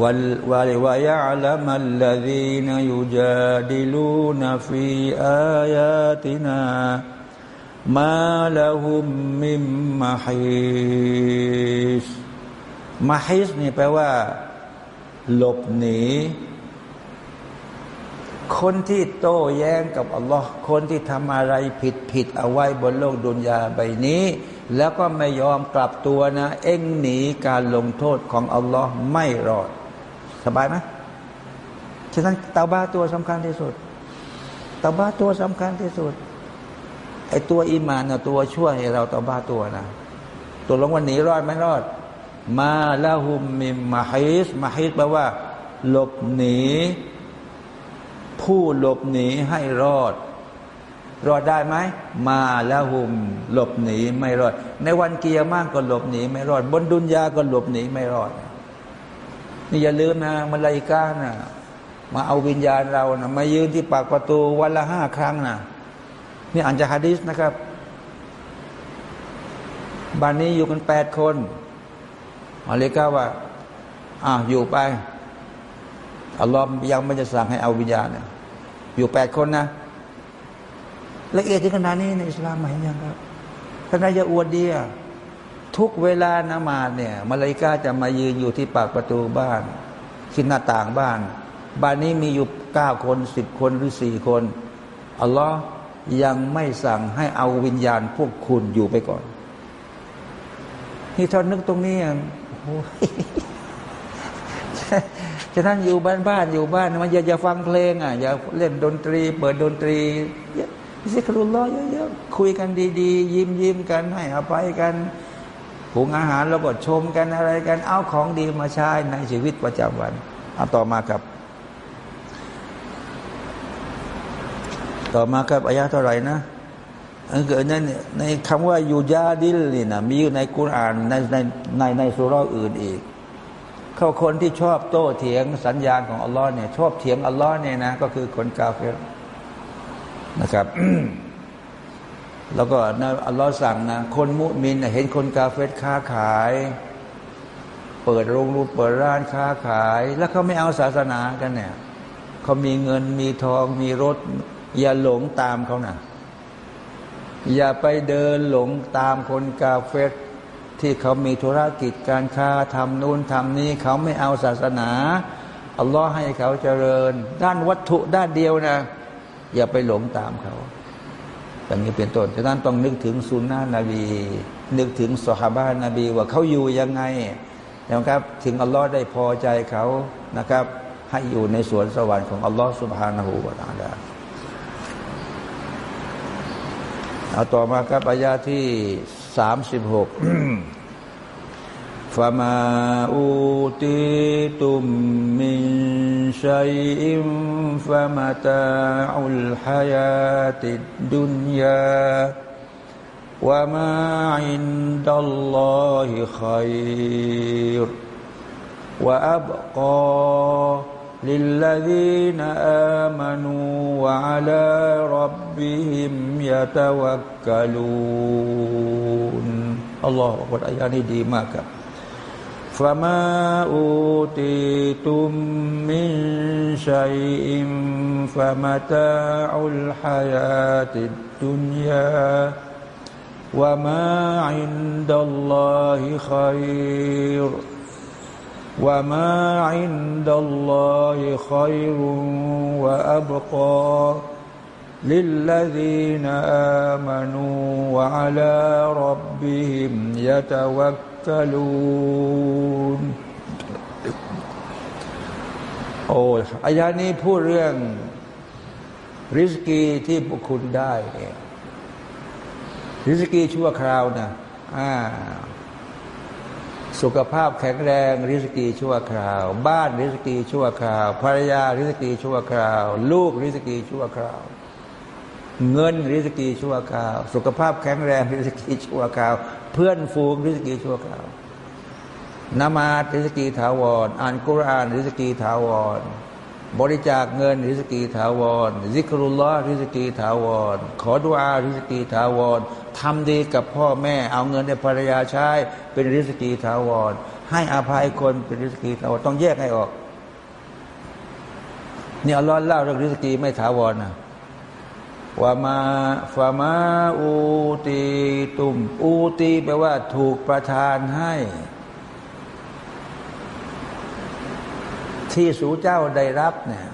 วัลวาลวายะละมัลลัดีนยูจาดิลูนฟีอายาตินามาละหุมมิมมาฮิส มาฮิสนี่แปลว่า หลบหนี คนที่โต้แย้งกับอัลลอฮ์คนที่ทำอะไรผิดผิดเอาไว้บนโลกดุนยาใบนี้ แล้วก็ไม่ยอมกลับตัวนะ เอ็งหนีการลงโทษของอัลลอฮ์ไม่รอด สบายไหมฉะนั้นเตาบ้าตัวสำคัญที่สุดเตาบ้าตัวสำคัญที่สุดไอตัวอิมานนะตัวช่วยให้เราเตาบ้าตัวนะตัวลงวันหนีรอดไม่รอด มาละหุมมิมมาฮิสมาฮิสแปลว่า หลบหนี ผู้หลบหนีให้รอด รอดได้ไหมมาแล้วหุม หลบหนีไม่รอด ในวันเกียร์มากก็หลบหนีไม่รอด บนดุนยาก็หลบหนีไม่รอด นี่อย่าลืมนะมาลายกานะมาเอาวิญญาณเรานะมายืนที่ปากประตูวันละห้าครั้งนะนี่อ่านจากฮะดิษนะครับบ้านนี้อยู่กันแปดคน มาเลกาว่าอ่าอยู่ไปอัลลอฮ์ยังไม่จะสั่งให้เอาวิญญาณเนี่ยอยู่แปดคนนะละเอียดที่ขนาดนี้ในอิสลามไหมยังครับท่านนายอวดดีอะทุกเวลานมาเนี่ยมาลายกาจะมายืนอยู่ที่ปากประตูบ้านที่หน้าต่างบ้าน บ้านนี้มีอยู่เก้าคนสิบคนหรือสี่คนอัลลอฮ์ยังไม่สั่งให้เอาวิญญาณพวกคุณอยู่ไปก่อน นี่ท่านนึกตรงนี้โอ้ จะท่านอยู่บ้านบ้านอยู่บ้านมันอย่าอย่าฟังเพลงอะอย่าเล่นดนตรี เปิดดนตรีซิกรุลลอเยอะๆคุยกันดีๆ ยิ้มยิ้มกันให้อภัยกันหุงอาหารแล้วก็ชมกันอะไรกัน เอาของดีมาใช้ในชีวิตประจำวันเอาต่อมาครับ ต่อมาครับอายะเท่าไหร่นะ เกิดในในคำว่ายูยาดิลนี่นะมีอยู่ในกุรอานในในในในสุรอื่นอีก เขาคนที่ชอบโต้เถียงสัญญาณของอัลลอฮ์เนี่ยชอบเถียงอัลลอฮ์เนี่ยนะก็คือคนกาเฟรนะครับ แล้วก็นะอัลลอฮ์สั่งนะคนมุมินเห็นคนกาเฟตค้าขาย เปิดโรงรูเปิดร้านค้าขาย แล้วเขาไม่เอาศาสนากันเนี่ยเขามีเงินมีทองมีรถ อย่าหลงตามเขานะ อย่าไปเดินหลงตามคนกาเฟตที่เขามีธุรกิจการค้าทำนู่นทำนี้ เขาไม่เอาศาสนาอัลลอฮ์ให้เขาเจริญ ด้านวัตถุด้านเดียวนะ อย่าไปหลงตามเขาอย่างนี้เป็นต้นฉะนั้นต้องนึกถึงสุนนะนบี นึกถึงสฮาบานาบี ว่าเขาอยู่ยังไงนะครับ ถึงอัลลอฮ์ได้พอใจเขานะครับ ให้อยู่ในสวนสวรรค์ของอัลลอฮ์สุบฮานาหูวาตาลา เอาต่อมาครับอายาที่สามสิบหกฟามาอูติตุมมินชัยอิมฟามาตาอุลฮายาติดดุนยาว่ามาอินดัลลอฮิขัยร์ว่าอับกา للذين آمنوا وعلى ربهم يتوكلون. الله أكبر. أياني دي ماكا فما أوتيتم من شيء فمتاع الحياة الدنيا وما عند الله خير وما عند الله خير وأبقى للذين آمنوا وعلى ربهم يتوكلون โอ้อายานี้พูดเรื่องริสกีที่บุคคลได้เนี่ยริสกีชั่วคราวนะอ่า สุขภาพแข็งแรงริสกีชั่วคราว บ้านริสกีชั่วคราว ภรรยาริสกีชั่วคราว ลูกริสกีชั่วคราว เงินริสกีชั่วคราว สุขภาพแข็งแรงริสกีชั่วคราว เพื่อนฟูงริสกีชั่วคราวนามาริสกีถาวรอ่านกุรอานริสกีถาวร บริจาคเงินริสกีถาวรซิกรุลลอฮ์ริสกีถาวร ขอดุอาริสกีถาวร ทำดีกับพ่อแม่ เอาเงินในภรรยาใช้เป็นริสกีถาวร ให้อภัยคนเป็นริสกีถาวรต้องแยกให้ออกเนี่ยอัลลอฮ์เล่าเรื่องริสกีไม่ถาวรนะว่ามาฟามาอูตีตุมอูตีแปลว่าถูกประทานให้ ที่สูเจ้าได้รับเนี่ย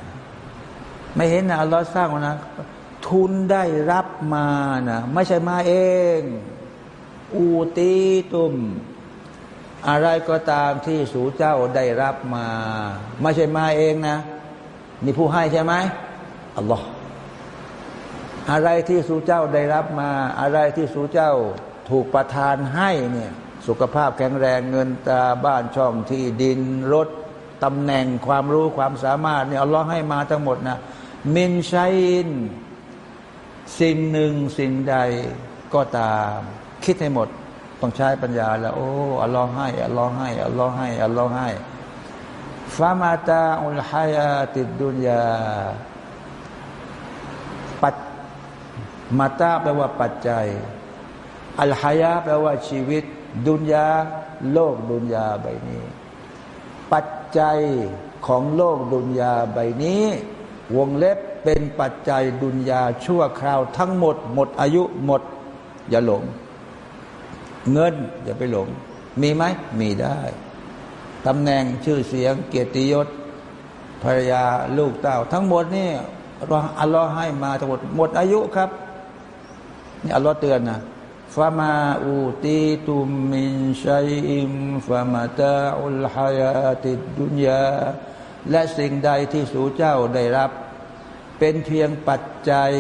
ไม่เห็นนะอัลลอฮ์สร้างนะ ทุนได้รับมานะไม่ใช่มาเอง อูตีตุม อะไรก็ตามที่สูเจ้าได้รับมา ไม่ใช่มาเองนะนี่ผู้ให้ใช่ไหมอัลลอฮ์อะไรที่สูเจ้าได้รับมา อะไรที่สูเจ้าถูกประทานให้เนี่ยสุขภาพแข็งแรงเงินตาบ้านช่องที่ดินรถตำแหน่งความรู้ความสามารถเนี่ยอัลลอฮ์ให้มาทั้งหมดนะมินชัยน สิ่งหนึ่งสิ่งใดก็ตาม คิดให้หมดต้องใช้ปัญญาแล้ว โอ้อัลลอฮ์ให้อัลลอฮ์ให้อัลลอฮ์ให้อัลลอฮ์ให้ฟามาตาอุลฮายาติดดุนยาปัจมาตาแปลว่าปัจจัย อัลฮายาแปลว่าชีวิต ดุนยาโลกดุนยาใบนี้ ปัจจัยของโลกดุนยาใบนี้ วงเล็บ เป็นปัจจัยดุนยาชั่วคราวทั้งหมด หมดอายุหมด อย่าหลง เงิน อย่าไปหลง มีไหม มีได้ตำแหน่งชื่อเสียง เกียรติยศภรรยาลูกเต้า ทั้งหมดนี่อัลลอฮ์ให้มาทั้งหมด หมดอายุครับนี่อัลลอฮ์เตือนนะฟามาอูตีตุมมินชัยอิมฟามาตาอุลฮายาติดดุนยาและสิ่งใดที่สู่เจ้าได้รับ เป็นเพียงปัจจัย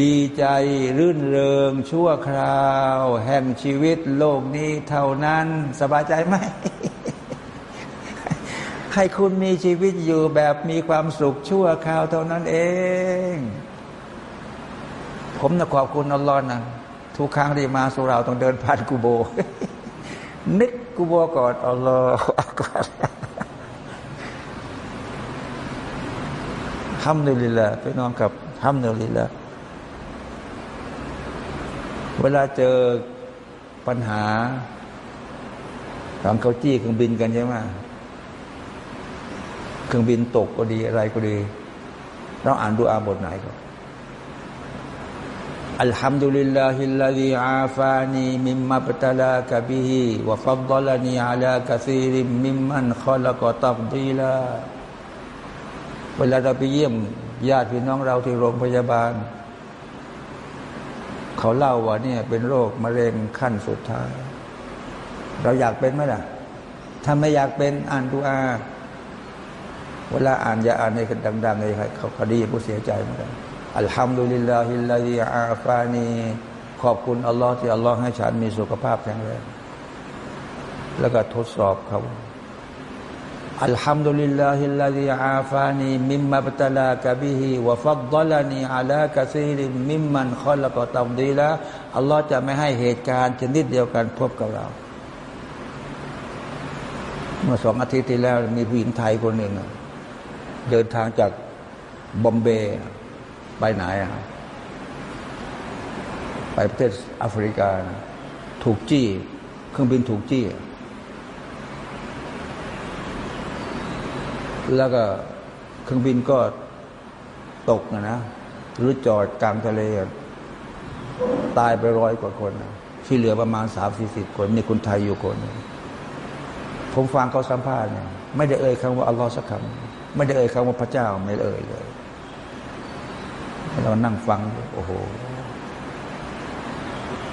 ดีใจรื่นเริง ชั่วคราว แห่งชีวิตโลกนี้เท่านั้น สบายใจไหมให้คุณมีชีวิตอยู่แบบมีความสุขชั่วคราวเท่านั้นเอง ผมนะขอบคุณอัลลอฮ์นะทุกครั้งที่มาสุราต้องเดินผ่านกูโบ นึกกูโบก่อนอัลลอฮ์ ก่อนทำเนุลิละพี่น้องกับทำเนุลิละเวลาเจอปัญหาทางเขาจี้เครื่องบินกันใช่ไหมเครื่องบินตกก็ดีอะไรก็ดี เราอ่านดูอาบทไหนก็อัลฮัมดุลิลลาฮิลลาฮิอาฟานีมิมมาบตลากบิฮิวะฟัดดลนีอัลากซีริมมิมมันขลักตับดีลา เวลาเราไปเยี่ยมญาติพี่น้องเราที่โรงพยาบาล เขาเล่าว่าเนี่ย เป็นโรคมะเร็งขั้นสุดท้าย เราอยากเป็นไหมล่ะ ถ้าไม่อยากเป็นอ่านดูอา เวลาอ่านอย่าอ่านในคดังๆเลยเขาคดีผู้เสียใจเหมือนกันอัลฮัมดุลิลลาฮิลลาฮิอาฟานีขอบคุณอัลลอฮ์ที่อัลลอฮ์ให้ฉันมีสุขภาพแข็งแรงแล้วก็ทดสอบเขา الحمد لله الذي عافاني مما ابتلاك به وفضلني على كثير ممن خلق تفضيلاอัลลอฮ์จะไม่ให้เหตุการณ์ชนิดเดียวกันพบกับเรา เมื่อสองอาทิตย์ที่แล้ว มีผู้หญิงไทยคนหนึ่งเดินทางจากบอมเบย์ไปไหนอะไปประเทศแอฟริกา ถูกจี้ เครื่องบินถูกจี้ แล้วก็เครื่องบินก็ตกนะนะหรือจอดกลางทะเล ตายไปร้อยกว่าคนนะที่เหลือประมาณสามสี่สิบคนนี่คนไทยอยู่คนผมฟังเขาสัมภาษณ์เนี่ยไม่ได้เอ่ยคำว่าอัลลอฮ์สักคำไม่ได้เอ่ยคำว่าพระเจ้าไม่เอ่ยเลยเรานั่งฟังโอ้โห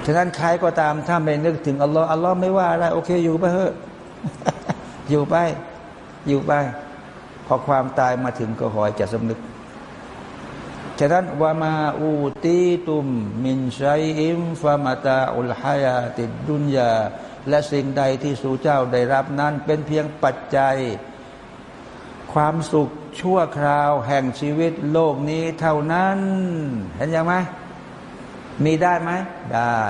ฉะนั้นใครก็ตามถ้าไม่นึกถึงอัลลอฮ์อัลลอฮ์ไม่ว่าอะไรโอเค อยู่ไปเถอะอยู่ไป อยู่ไป อความตายมาถึงก็หอยจะสำนึกฉะนั้นวามาอูตีตุม มินชัยอิมฟามาตาอุลฮายาติดดุนยา และสิ่งใดที่สู่เจ้าได้รับนั้น เป็นเพียงปัจจัย ความสุขชั่วคราวแห่งชีวิตโลกนี้เท่านั้น เห็นยังไหมมีได้ไหม ได้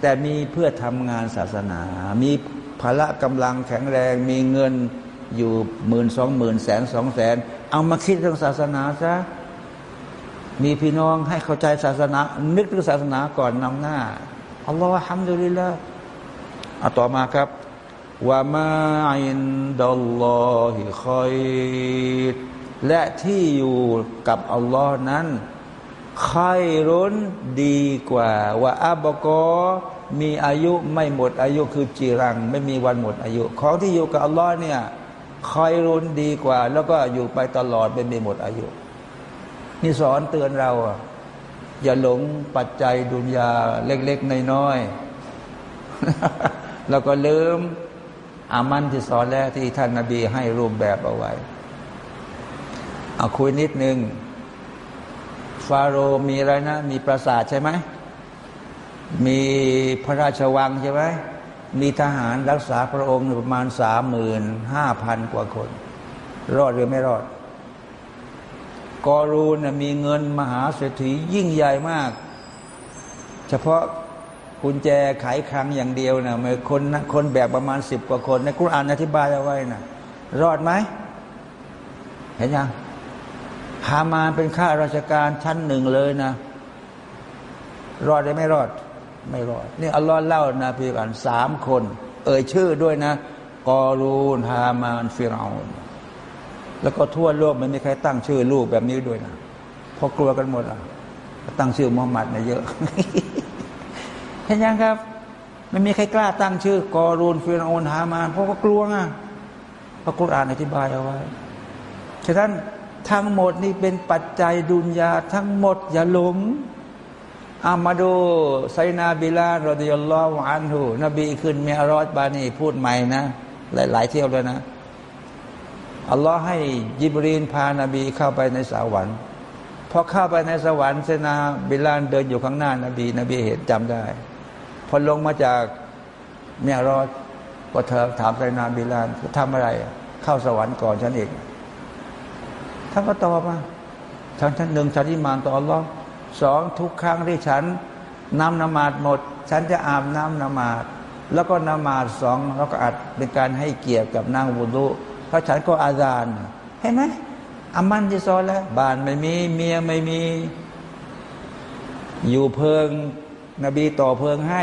แต่มีเพื่อทำงานศาสนา มีพละกำลังแข็งแรง มีเงิน อยู่หมื่นสองหมื่นแสนสองแสน เอามาคิดเรื่องศาสนาซะมีพี่น้องให้เข้าใจศาสนา นึกถึงศาสนาก่อนนำหน้าอัลลอฮฺฮัมดุลิลละเอาต่อมาครับว่ามาอินดัลลอฮิคอยและที่อยู่กับอัลลอฮ์นั้นคอยรุนดีกว่า ว่าอับกอมีอายุไม่หมดอายุคือจีรัง ไม่มีวันหมดอายุ ของที่อยู่กับอัลลอฮ์เนี่ย คอยรุนดีกว่า แล้วก็อยู่ไปตลอดไม่มีหมดอายุ นี่สอนเตือนเรา อย่าหลงปัจจัยดุนยาเล็กๆน้อยๆแล้วก็ลืมอามันที่สอนแล้วที่ท่านนาบีให้รูปแบบเอาไว้ เอาคุยนิดนึง ฟาโรมีอะไรนะ มีปราสาทใช่ไหม มีพระราชวังใช่ไหม มีทหารรักษาพระองค์ประมาณสามหมื่นห้าพันกว่าคน รอดหรือไม่รอด กอรูนมีเงินมหาเศรษฐียิ่งใหญ่มาก เฉพาะกุญแจไขครั้งอย่างเดียวนะมคนคนแบบประมาณสิบกว่าคน ในกุรอานอธิบายเอาไว้นะรอดไหม เห็นยังฮามาเป็นข้าราชการชั้นหนึ่งเลยนะ รอดได้ไม่รอด ไม่รอด นี่อัลลอฮ์เล่านะพี่กันสามคน เอ่ยชื่อด้วยนะ กอรูนฮามานฟิราอนแล้วก็ทั่วโลกไม่มีใครตั้งชื่อลูกแบบนี้ด้วยนะเพราะกลัวกันหมดอะตั้งชื่อมุฮัมมัดเนี่ยเยอะเห็นยังครับไม่มีใครกล้าตั้งชื่อกอรูนฟิรอนฮามานเพราะก็กลัวไงพระกุรอานอธิบายเอาไว้ฉะนั้นทั้งหมดนี่เป็นปัจจัยดุนยาทั้งหมดอย่าหลง อามาดูไซนาบิลารอดิยัลลอฮฺอันหูนบีขึ้นเมียรอดบานีพูดใหม่นะ หลายๆเที่ยวเลยนะ อัลลอฮ์ให้ญิบรีลพานบีเข้าไปในสวรรค์พอเข้าไปในสวรรค์ซัยยิดินาบิลาลเดินอยู่ข้างหน้านบี นบีเห็นจำได้ พอลงมาจากเมียะรอจก็เธอถามซัยยิดินาบิลาลทำอะไร เข้าสวรรค์ก่อนฉันเองท่านก็ตอบมาฉันฉันหนึ่งฉันอิมานต่ออัลลอฮ์ สองทุกครั้งที่ฉันน้ำนมาซหมด ฉันจะอาบน้ำนมาดแล้วก็นมาดสองแล้วก็อาจเป็นการให้เกียรติกับนางวุดุเพราะฉันก็อาจารย์เห็นไหมอามันที่ซอนแล้วบ้านไม่มีเมียไม่มี อยู่เพิง นบีต่อเพิงให้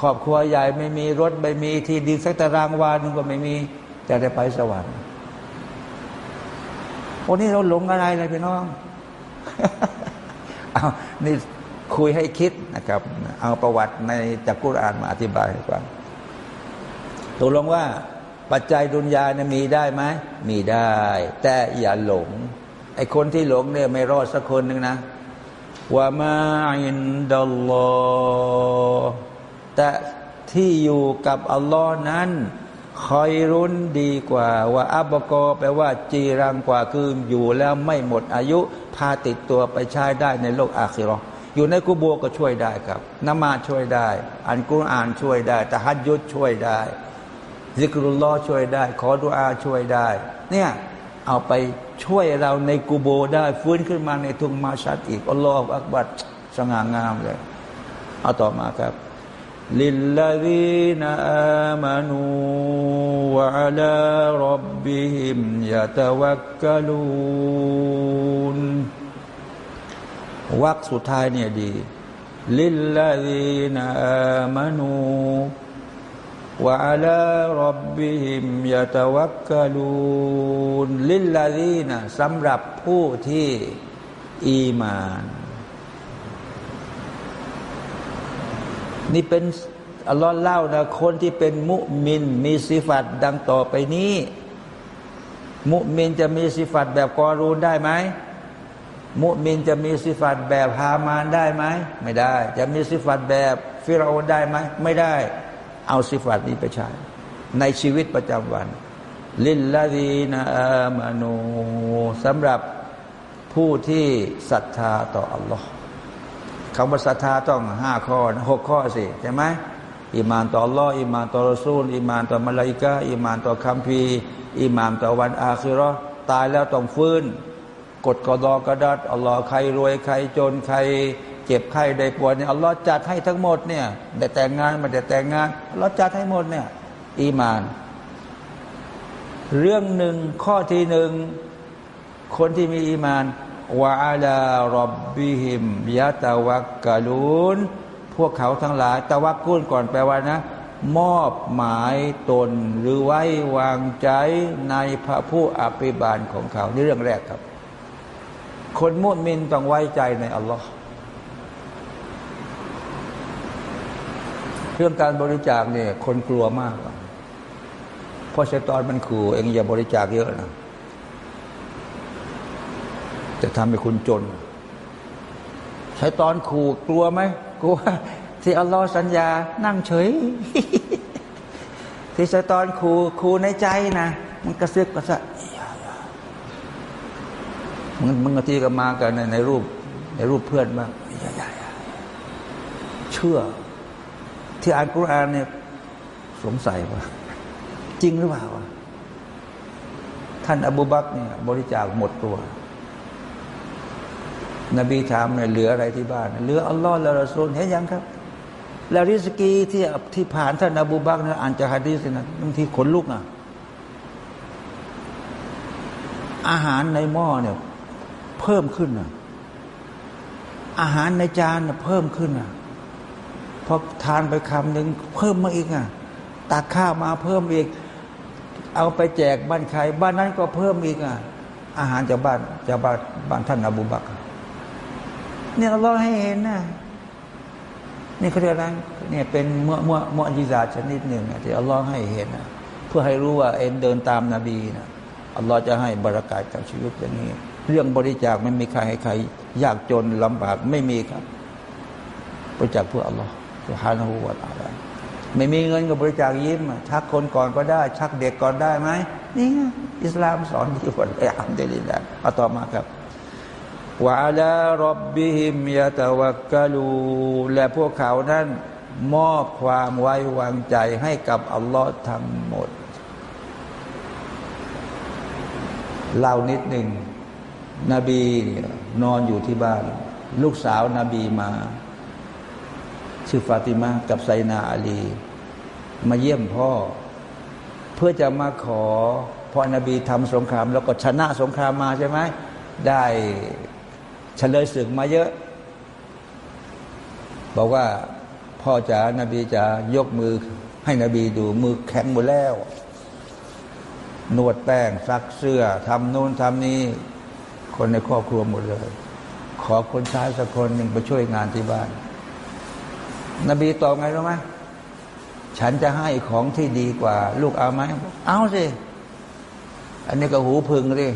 ครอบครัวใหญ่ไม่มีรถไม่มีที่ดินสักตารางวานึงก็ไม่มีจะได้ไปสวรรค์วันนี้เราหลงอะไรเลยพี่น้อง นี่คุยให้คิดนะครับ เอาประวัติในจักรุอานมาอธิบายให้ฟังตกลงว่าปัจจัยดุนยาเนี่ยมีได้ไหม มีได้ แต่อย่าหลง ไอ้คนที่หลงเนี่ยไม่รอดสักคนหนึ่งนะว่ามาอินดัลลอฮแต่ที่อยู่กับอัลลอฮ์นั้น คอยรุนดีกว่าว่าอับกอแปลว่าจีรังกว่าคืออยู่แล้วไม่หมดอายุ พาติดตัวไปใช้ได้ในโลกอาคิรออยู่ในกุโบก็ช่วยได้ครับนมาช่วยได้อันกุรอานช่วยได้แต่ฮัดยุดช่วยได้ซิกรุลลอช่วยได้ ขอดุอาช่วยได้ เนี่ยเอาไปช่วยเราในกูโบได้ฟื้นขึ้นมาในทุงมาชัดอีกอัลลอฮฺอักบัดสง่างามเลย เอาต่อมาครับ ลิลลาดีนอามานูวะอัลารับบิฮิมยะตะวักกลูนวักสุดท้ายเนี่ยดีลิลลาดีนอามานูว่าอัลรับบิฮิมยะตะวักกะลูนลิลลาดีนะสำหรับผู้ที่อีมาน นี่เป็นอัลลอฮ์เล่านะคนที่เป็นมุมิน มีสิฟัตดังต่อไปนี้ มุมินจะมีสิฟัตแบบกอรูนได้ไหมมุมินจะมีสิฟัตแบบฮามานได้ไหมไม่ได้ จะมีสิฟัตแบบฟิรโอได้ไหมไม่ได้ เอาสิฟัตนี้ไปใช้ในชีวิตประจำวัน ลิลลาดีนาอามานูสำหรับผู้ที่ศรัทธาต่ออัลลอฮ์ คำว่าศรัทธาต้องห้าข้อหกข้อสิใช่ไหมอิมานต่ออัลลอฮ์อิมานต่อรอซูลอิมานต่อมาลาอิกาอิมานต่อคัมภีร์อิมานต่อวันอาคิรอตายแล้วต้องฟื้นกฎกอดอกอดัรอัลลอฮ์ใครรวยใครจนใคร เจ็บไข้ได้ป่วยเนี่ยอัลลอฮ์จัดให้ทั้งหมดเนี่ยได้แต่งงานไม่ได้แต่งงานอัลลอฮ์จัดให้หมดเนี่ยอีมาน เรื่องหนึ่งข้อที่หนึ่งคนที่มีอีมาน วะอาลารบบิหิมยะตะวักกะลูนพวกเขาทั้งหลายตะวักกุลก่อนแปลว่านะ มอบหมายตนหรือไว้วางใจในพระผู้อภิบาลของเขานี่เรื่องแรกครับ คนมุสลิมต้องไว้ใจในอัลลอฮ์เรื่องการบริจาคเนี่ยคนกลัวมาก เพราะชัยตอนมันขู่เองอย่าบริจาคเยอะนะ จะทำให้คุณจนชัยตอนขู่กลัวไหมกลัวที่อัลลอฮ์สัญญา นั่งเฉย ที่ชัยตอนขู่ขู่ในใจนะมันกระซึกกระซะมึงมึงทีก็มากันในในรูป ในรูปเพื่อนบ้างเชื่อ ที่อ่านกุรอานเนี่ยสงสัยว่า จริงหรือเปล่าท่านอบูบักเนี่ยบริจาคหมดตัว นบีถามเนี่ยเหลืออะไรที่บ้าน เหลืออัลลอฮ์และรอซูลเห็นยังครับ แล้วริสกีที่ที่ผ่านท่านอบูบักเนี่ยอ่านจากฮะดีษนะบางทีขนลุกอะอาหารในหม้อเนี่ย เพิ่มขึ้นนะอาหารในจานนะเพิ่มขึ้นนะพอทานไปคำหนึ่งเพิ่มมาอีกอะตักข้าวมาเพิ่มอีก เอาไปแจกบ้านใครบ้านนั้นก็เพิ่มอีกอะอาหารจากบ้านจากบ้านบ้านท่านอบูบัก เนี่ยเราให้เห็นนะนี่เขาเรียกอะไรเนี่ยเป็นเมื่อเมื่อเมื่อจิซาชนิดหนึ่งที่อัลลอฮ์ให้เห็นนะเพื่อให้รู้ว่าเอ็นเดินตามนาบีนะอัลลอฮ์จะให้บรารกากับชีวิตอย่างนี้ เรื่องบริจาคไม่มีใครให้ใคร ยากจนลำบากไม่มีครับ บริจาคเพื่ออัลลอฮฺสุฮานาหูวาตาลาไม่มีเงินก็บริจาคยิ้มชักคนก่อนก็ได้ ชักเด็กก่อนได้ไหมนี่ไงอิสลามสอนดีกว่าเลยอัมเดลิลละเอาต่อมาครับ วะลารบบิฮิมยะตะวักกะลูและพวกเขานั้นมอบความไว้วางใจให้กับอัลลอฮ์ทั้งหมดเล่านิดหนึ่งนบีนอนอยู่ที่บ้าน ลูกสาวนาบีมา ชื่อฟาติมากับไซนาอาลี มาเยี่ยมพ่อ เพื่อจะมาขอพ่อนบีทำสงคราม แล้วก็ชนะสงครามมาใช่ไหมได้ เฉลยศึกมาเยอะ บอกว่าพ่อจ๋านบีจะยกมือให้นบีดูมือแข็งหมดแล้ว นวดแป้งซักเสื้อทำนู่นทำนี้ คนในครอบครัวหมดเลย ขอคนชายสักคนหนึ่งไปช่วยงานที่บ้าน นบีตอบไงรู้ไหมฉันจะให้ของที่ดีกว่า ลูกเอาไหมเอาสิ อันนี้ก็หูพึงดิ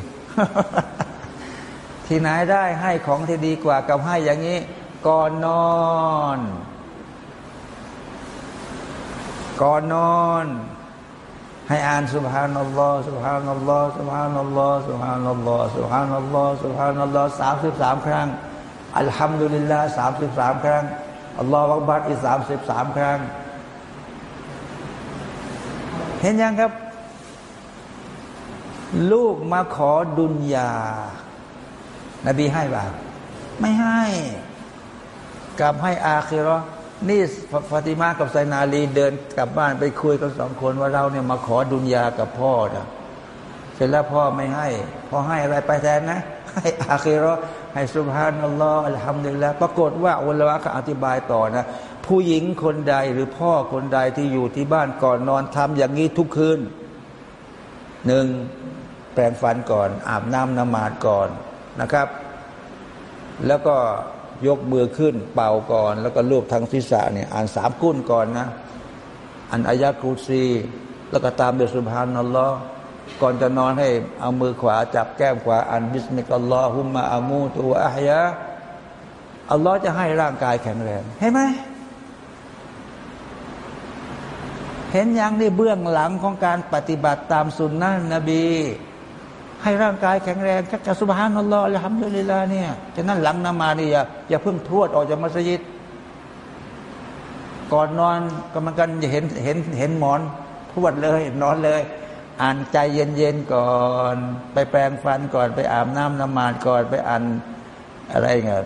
ที่ไหนได้ให้ของที่ดีกว่ากับให้อย่างนี้ ก่อนนอน ก่อนนอน ให้อ่านสุบฮานัลลอฮ์สุบฮานัลลอฮ์สุบฮานัลลอฮ์สุบฮานัลลอฮ์สุบฮานัลลอฮ์สุบฮานัลลอฮ์สามสิบสามครั้งอัลฮัมดุลิลลาห์สามสิบสามครั้งอัลลอฮฺอักบัดอีกสามสิบสามครั้ง เห็นยังครับ ลูกมาขอดุนยา นบีให้บ่าไม่ให้กลับให้อาคิรอนี่ฟาติมากับไซนาลีเดินกลับบ้านไปคุยกันสองคนว่าเราเนี่ยมาขอดุนยากับพ่อนะเสร็จแล้วพ่อไม่ให้พ่อให้อะไรไปแทนนะ ให้อาคิรอให้สุบฮานัลลอฮ์อัลฮัมดุลิลละปรากฏว่าอุลามะก็อธิบายต่อนะ ผู้หญิงคนใดหรือพ่อคนใดที่อยู่ที่บ้านก่อนนอนทำอย่างนี้ทุกคืนหนึ่งแปรงฟันก่อน อาบน้ำนมาดก่อน นะครับ แล้วก็ยกมือขึ้นเป่าก่อน แล้วก็ลูบทางศีรษะเนี่ยอ่านสามกุลก่อนนะอ่านอายะกุรซี แล้วก็ตามด้วยสุภานัลลอฮ์ก่อนจะนอนให้เอามือขวาจับแก้มขวาอันบิสมิลลอฮุมมาอามูตัวอัฮยะอัลลอฮ์จะให้ร่างกายแข็งแรงเห็นไหมเห็นอย่างนี้เบื้องหลังของการปฏิบัติตามสุนนะนบี ให้ร่างกายแข็งแรงกัสุบฮานัลลอฮ์ละฮัมดุลิลลาเนี่ยฉะนั้นหลังนมานี่อย่าอย่าเพิ่งทวดออกจากมัสยิด ก่อนนอนก็มันกันเห็นเห็นเห็นหมอนทวดเลยนอนเลย อ่านใจเย็นๆก่อน ไปแปรงฟันก่อนไปอาบน้ำนมาดก่อนไปอ่านอะไรเงี้ย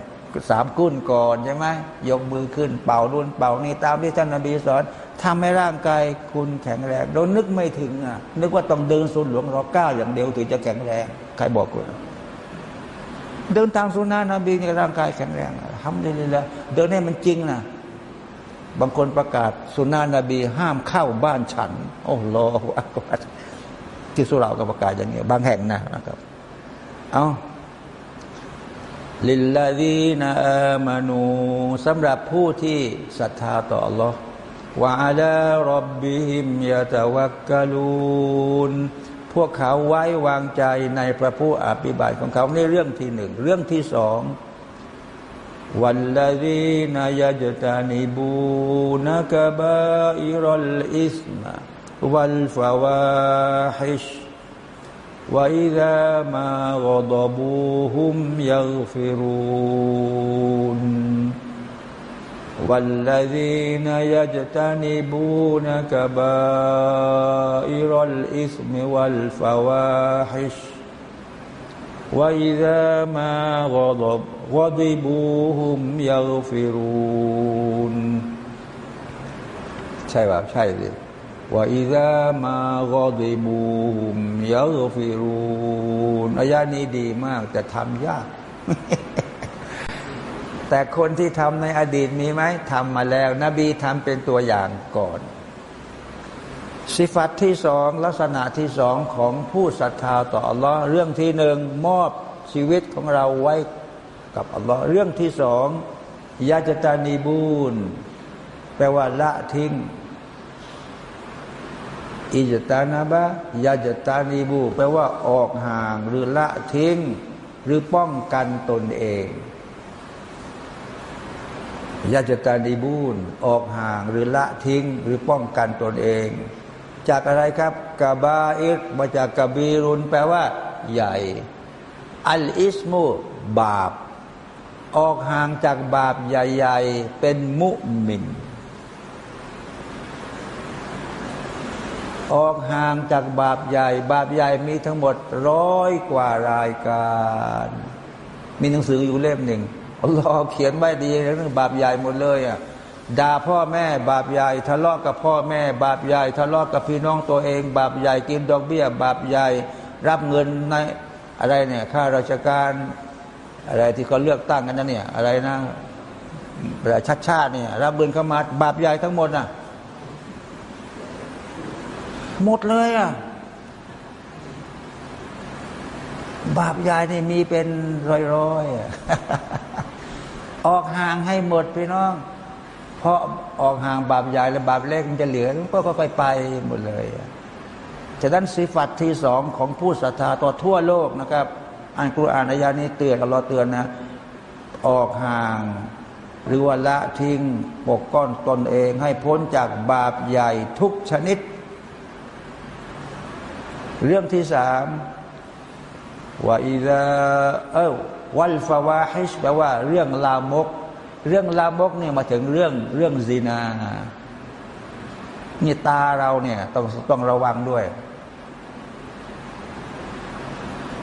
สามกุ้นก่อนใช่ไหมยกมือขึ้นเป่ารุ่นเป่านี่ตามที่ท่านนบีสอน ทำให้ร่างกายคุณแข็งแรงโดนนึกไม่ถึงอะ นึกว่าต้องเดินสุนหลวงรอเก้าอย่างเดียวถึงจะแข็งแรง ใครบอกคุณเดินตามสุนนะนบีในร่างกายแข็งแรงทำได้เลยละเดินให้มันจริงนะบางคนประกาศสุนนะนบี ห้ามเข้าบ้านฉัน โอ้โหอักบัที่สุราก็ประกาศอย่างนี้บางแห่งนะนะครับ เอาลิลลาดีนาอามานูสำหรับผู้ที่ศรัทธาต่อ Allah วะอาลารบบิฮิ มยาตะวักกะลูนพวกเขาไว้วางใจในพระผู้อภิบาลของเขาในเรื่องที่หนึ่ง เรื่องที่สองวันละดีนายจตานิบูนักบาอิรลอิสมาวัลฟาวาฮิช وإذا ما غضبوا هم يغفرون والذين يجتنبون كبائر الإثم والفواحش وإذا ما غضب غضبوا هم يغفرون ใช่ป่ะใช่เลยว่าอิดามากอดิบูมยาฟิรูนอายานี้ดีมาก แต่ทำยาก แต่คนที่ทำในอดีตมีไหมทำมาแล้ว นบีทำเป็นตัวอย่างก่อน สิฟัตที่สองลักษณะที่สองของผู้ศรัทธาต่ออัลลอฮ์เรื่องที่หนึ่งมอบชีวิตของเราไว้กับอัลลอฮ์เรื่องที่สองยาจตานีบูนแปลว่าละทิ้งอิจตานาบะยาจตานีบู แปลว่าออกห่างหรือละทิ้ง หรือป้องกันตนเอง ยาจตานีบูนออกห่างหรือละทิ้งหรือป้องกันตนเอง จากอะไรครับกาบาอิรมาจากกบีรุนแปลว่า ใหญ่ อัลอิสมูบาป ออกห่างจากบาปใหญ่ ๆ เป็นมุมิน ออกห่างจากบาปใหญ่ บาปใหญ่มีทั้งหมดร้อยกว่ารายการ มีหนังสืออยู่เล่มหนึ่ง อัลลอฮ์เขียนไว้ดีเรื่องบาปใหญ่หมดเลยอะด่าพ่อแม่บาปใหญ่ทะเลาะกับพ่อแม่ บาปใหญ่ทะเลาะกับพี่น้องตัวเอง บาปใหญ่กินดอกเบี้ย บาปใหญ่รับเงินในอะไรเนี่ยข้าราชการอะไรที่เขาเลือกตั้งกันนั่นเนี่ยอะไรนะชัดชาชาติเนี่ยรับเงินเข้ามาบาปใหญ่ทั้งหมดน่ะหมดเลยอะบาปยายนี่มีเป็นร้อยๆ ออกห่างให้หมดพี่น้อง เพราะออกห่างบาปใหญ่และบาปเล็กมันจะเหลือก็ค่อยๆไปหมดเลยฉะนั้นสิฟัตที่สองของผู้ศรัทธาต่อทั่วโลกนะครับอ่านกุรอานอายานี้เตือนเราเตือนนะ ออกห่าง หรือว่าละทิ้งปกก้อนตนเองให้พ้นจากบาปใหญ่ทุกชนิด เรื่องที่สามว่าอิดะเออ วัลฟาวาฮิชแปลว่าเรื่องลามก เรื่องลามกเนี่ยมาถึงเรื่องเรื่องซีนานี่ตาเราเนี่ยต้องต้องระวังด้วย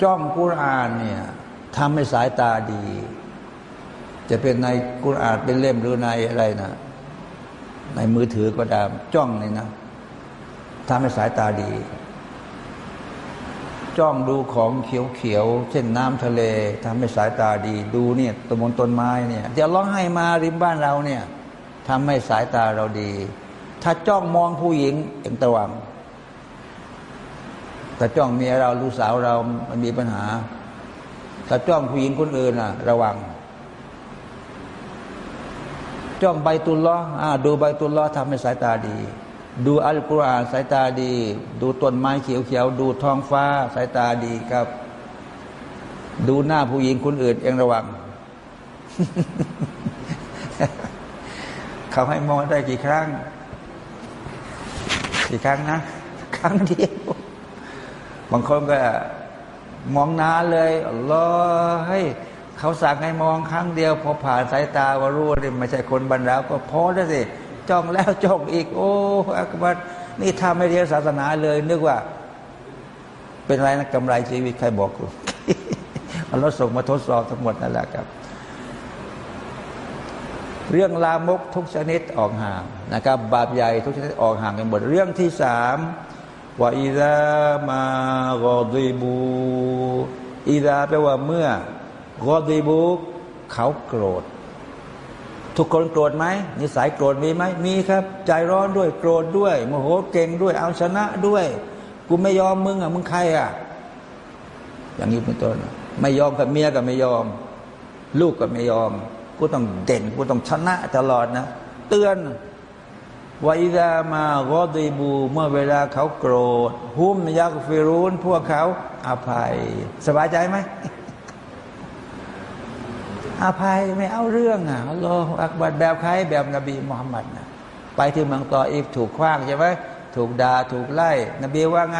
จ้องกุรานเนี่ยทำให้สายตาดี จะเป็นในกุรานเป็นเล่มหรือในอะไรนะในมือถือก็ตามจ้องเลยนะทำให้สายตาดี จ้องดูของเขียวๆเช่นน้ำทะเลทำให้สายตาดีดูเนี่ยต้นมนต้นไม้เนี่ยเดี๋ยวร้องให้มาริมบ้านเราเนี่ยทำให้สายตาเราดี ถ้าจ้องมองผู้หญิงเอ็งตะวังถ้าจ้องเมียเราลูกสาวเรามันมีปัญหา ถ้าจ้องผู้หญิงคนอื่นน่ะ ระวัง จ้องใบตุลล้อดูใบตุลล้อทำให้สายตาดี ดูอัลกุรอานสายตาดี ดูต้นไม้เขียวๆดูท้องฟ้าสายตาดีครับ ดูหน้าผู้หญิงคนอื่นเองระวัง เขาให้มองได้กี่ครั้ง กี่ครั้งนะ ครั้งเดียว บางคนก็มองนานเลยรอให้เขาสั่งให้มองครั้งเดียว พอผ่านสายตาว่ารู้นี่ไม่ใช่คนบรรดาก็พอแล้วสิ จ้องแล้วจ้องอีก โอ้อักบัดนี่ถ้าไม่เรียนศาสนาเลย นึกว่า เป็นไรนะกำไรชีวิตใครบอกกูเราส่งมาทดสอบทั้งหมดนั่นแหละครับ เรื่องลามกทุกชนิดออกห่างนะครับ บาปใหญ่ทุกชนิดออกห่างกันหมดเรื่องที่สามว่าอิดามากอดีบูอิดาแปลว่าเมื่อกอดีบูเขาโกรธ ทุกคนโกรธไหมนิสัยโกรธมีไหมมีครับ ใจร้อนด้วยโกรธด้วย โมโหเก่งด้วยเอาชนะด้วย กูไม่ยอมมึงอะมึงใครอะ อย่างนี้เป็นต้นไม่ยอมกับเมียก็ไม่ยอม ลูกก็ไม่ยอมกูต้องเด่นกูต้องชนะตลอดนะ เตือนวอิดามากอดีบู เมื่อเวลาเขาโกรธ หุ้มยักฟิรูนพวกเขาอภัย สบายใจไหม อภัยไม่เอาเรื่องอะอัลลอฮฺอักบัดแบบใครแบบนบีมุฮัมมัดนะไปที่เมืองตออีฟถูกคว้างใช่ไหมถูกด่าถูกไล่ นบีว่าไง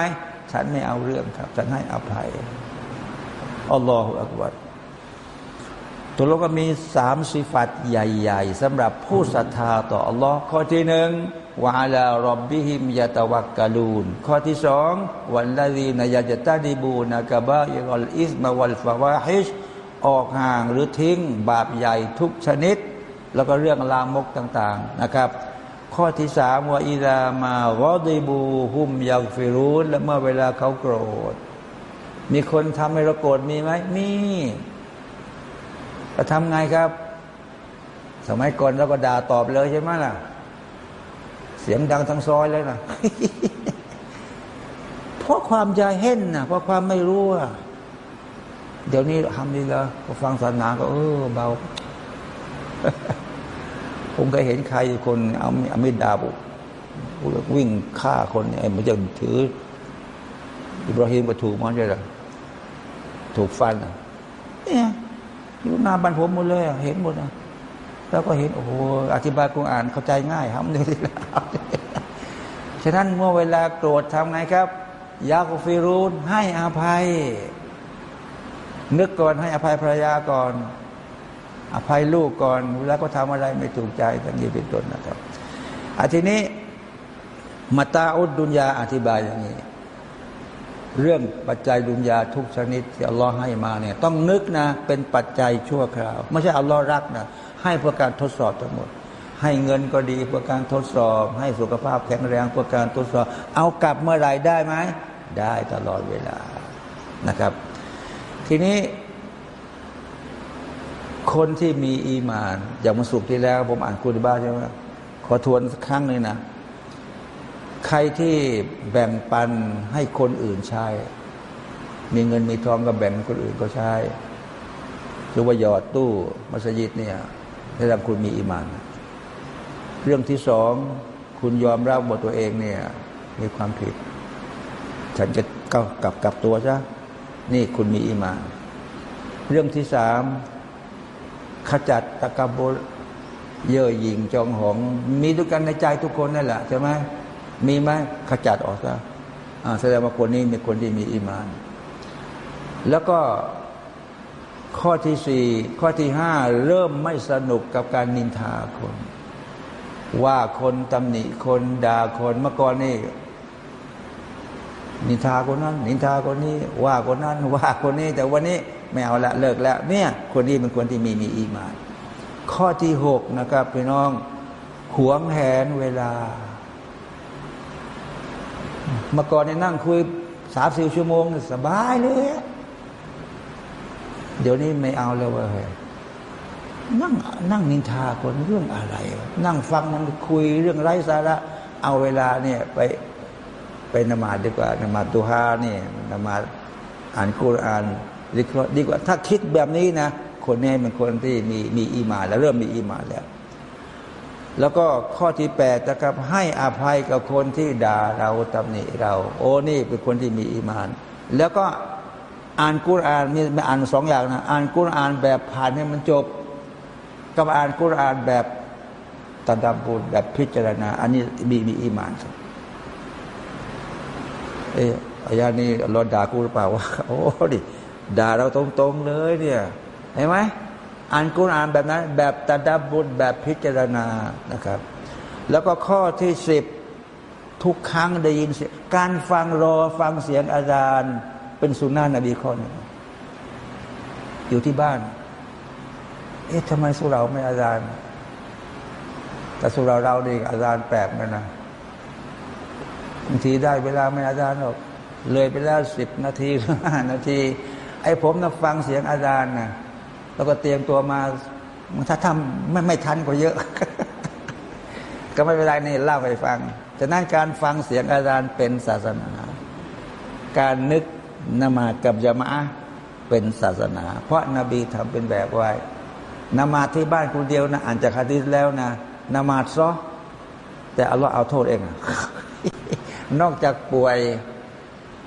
ฉันไม่เอาเรื่องครับฉันให้อภัยอัลลอฮุอักบัรตัวโลกก็มีสามสิฟัตใหญ่ๆสำหรับผู้ศรัทธาต่ออัลลอฮ์ข้อที่หนึ่งوعلى ربهم يتوكلونข้อที่สองوالذين يجتنبون كبائر الإثم والفواحش ออกห่างหรือทิ้งบาปใหญ่ทุกชนิด แล้วก็เรื่องลามกต่างๆนะครับ ข้อที่สามว่าอิดามารอดีบูฮุมยาฟิรูนและเมื่อเวลาเขาโกรธ มีคนทำให้เราโกรธมีไหมมีจะทำไงครับ สมัยก่อนเราก็ด่าตอบเลยใช่ไหมล่ะ เสียงดังทั้งซอยเลยนะเพราะความใจเห็นนะเพราะความไม่รู้อะ เดี๋ยวนี้ทำดีแล้วพอฟังศาสนาก็ เออเบา ผมเคยเห็นใครคนเอาอามิดดาบุวิ่งฆ่าคนไอ้มันจะถือ อิบราฮิมก็ถูกมันใช่หรอถูกฟันเนี่ยอยู่หน้าบันผมหมดเลยเห็นหมดนะแล้วก็เห็น โอ้โหอธิบายกุอ่านเข้าใจง่ายครับนี่ฉะนั้นเมื่อเวลาโกรธทำไงครับ ยากุฟิรูนให้อภัย นึกก่อนให้อภัยภรรยาก่อน อภัยลูกก่อน แล้วก็ทำอะไรไม่ถูกใจทั้งนี้เป็นต้นนะครับอาทีนี้มาตาอุดดุนยาอธิบายอย่างนี้ เรื่องปัจจัยดุนยาทุกชนิดที่อัลลอฮ์ให้มาเนี่ยต้องนึกนะ เป็นปัจจัยชั่วคราว ไม่ใช่อัลลอฮ์รักนะให้เพื่อการทดสอบทั้งหมด ให้เงินก็ดีเพื่อการทดสอบ ให้สุขภาพแข็งแรงเพื่อการทดสอบ เอากลับเมื่อไรได้ไหมได้ตลอดเวลานะครับ ทีนี้คนที่มีอีมาน อย่างมาสุกที่แล้ว ผมอ่านคุรบ้าใช่ไหมขอทวนสักครั้งหนึ่งนะ ใครที่แบ่งปันให้คนอื่นใช้ มีเงินมีทองก็แบ่งคนอื่นก็ใช้หรือว่าหยอดตู้มัสยิดเนี่ยถ้าคุณมีอิมาน เรื่องที่สอง คุณยอมรับว่าตัวเองเนี่ย มีความผิด ฉันจะก้ากลับกลับตัวซะ นี่คุณมีอิมาน เรื่องที่สามขจัดตะกบลเย่อหยิ่งจองหองมีด้วยกันในใจทุกคนนั่นแหละใช่ไหมมีไหมขจัดออกซะแสดงว่าคนนี้มีคนที่มีอิมาน แล้วก็ข้อที่สี่ข้อที่ห้าเริ่มไม่สนุกกับการนินทาคน ว่าคนตำหนิคนด่าคนเมื่อก่อนนี่ นินทาคนนั้น นินทาคนนี้ ว่าคนนั้น ว่าคนนี้ แต่วันนี้ไม่เอาละเลิกแล้ว เนี่ย คนนี้เป็นคนที่มีมีอีมาน ข้อที่หกนะครับพี่น้องหวงแหนเวลา เมื่อก่อนเนี่ยนั่งคุยสามสี่ชั่วโมงสบายเลย เดี๋ยวนี้ไม่เอาแล้วเว้ยนั่งนั่งนินทาคนเรื่องอะไร นั่งฟังมันคุยเรื่องไร้สาระ เอาเวลาเนี่ยไป ไปนมาดดีกว่านมาตุฮานี่นมาดอ่านคุรอานดีกว่าดีกว่า ถ้าคิดแบบนี้นะ คนนี้เป็นคนที่มีมีอีมาแล้วเริ่มมีอีมาแล้ว แล้วก็ข้อที่แปดนะครับ ให้อภัยกับคนที่ด่าเราตำหนิเรา โอ้นี่เป็นคนที่มีอีมาน แล้วก็อ่านกุรอานมีอ่านสองอย่างนะอ่านกุรอานแบบผ่านให้มันจบกับอ่านกุรอานแบบตัดดับบุญแบบพิจารณา อันนี้มีมีอีมานครับ เอออายานี้เราด่ากูหรือเปล่าวะโอ้ดิด่าเราตรงๆเลยเนี่ยเห็นไหมอ่านกุรอานแบบนั้น แบบตัดดับบุญแบบพิจารณานะครับ แล้วก็ข้อที่สิบทุกครั้งได้ยินเสียงการฟังรอฟังเสียงอาจารย์ เป็นสุนนะนบีข้อหนึ่งอยู่ที่บ้าน เอ๊ะทำไมสุเราไม่อาจารย์ แต่สุเราเราดีอาจารย์แปลกกันนะ บางทีได้เวลาไม่อาจารย์หรอกเลยไปแล้วสิบนาทีห้านาที ไอ้ผมนะฟังเสียงอาจารย์นะแล้วก็เตรียมตัวมาถ้าทำไม่ไม่ทันก็เยอะ ก็ไม่เป็นไรนี่เล่าไปฟังฉะนั้นการฟังเสียงอาจารย์เป็นศาสนา การนึกนมากับยามะเป็นศาสนา เพราะนาบีทำเป็นแบบไว้นมาที่บ้านคนเดียวนะอ่านจากฮะดีษแล้วนะนมาซอแต่อัลลอฮ์เอาโทษเอง นอกจากป่วย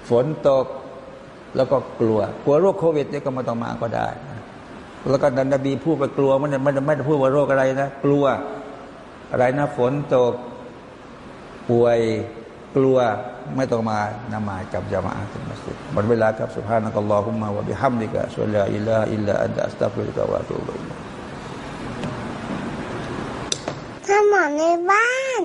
ฝนตก แล้วก็กลัว กลัวโรคโควิดเนี่ก็ไม่ต้องมาก็ได้ แล้วก็นบีพูดไปกลัวมันไม่ไม่ได้พูดว่าโรคอะไรนะกลัวอะไรนะฝนตก ป่วยกลัวไม่ต้องมานมากับจามาตุมัสยิดหมดเวลาครับสุภาพนักอัลลอฮุมมาวะบิฮัมดิกะสุลลาอิลลาอิลลาอันตะอัสตัฟิรุกะวะตูบิทำหมอในบ้าน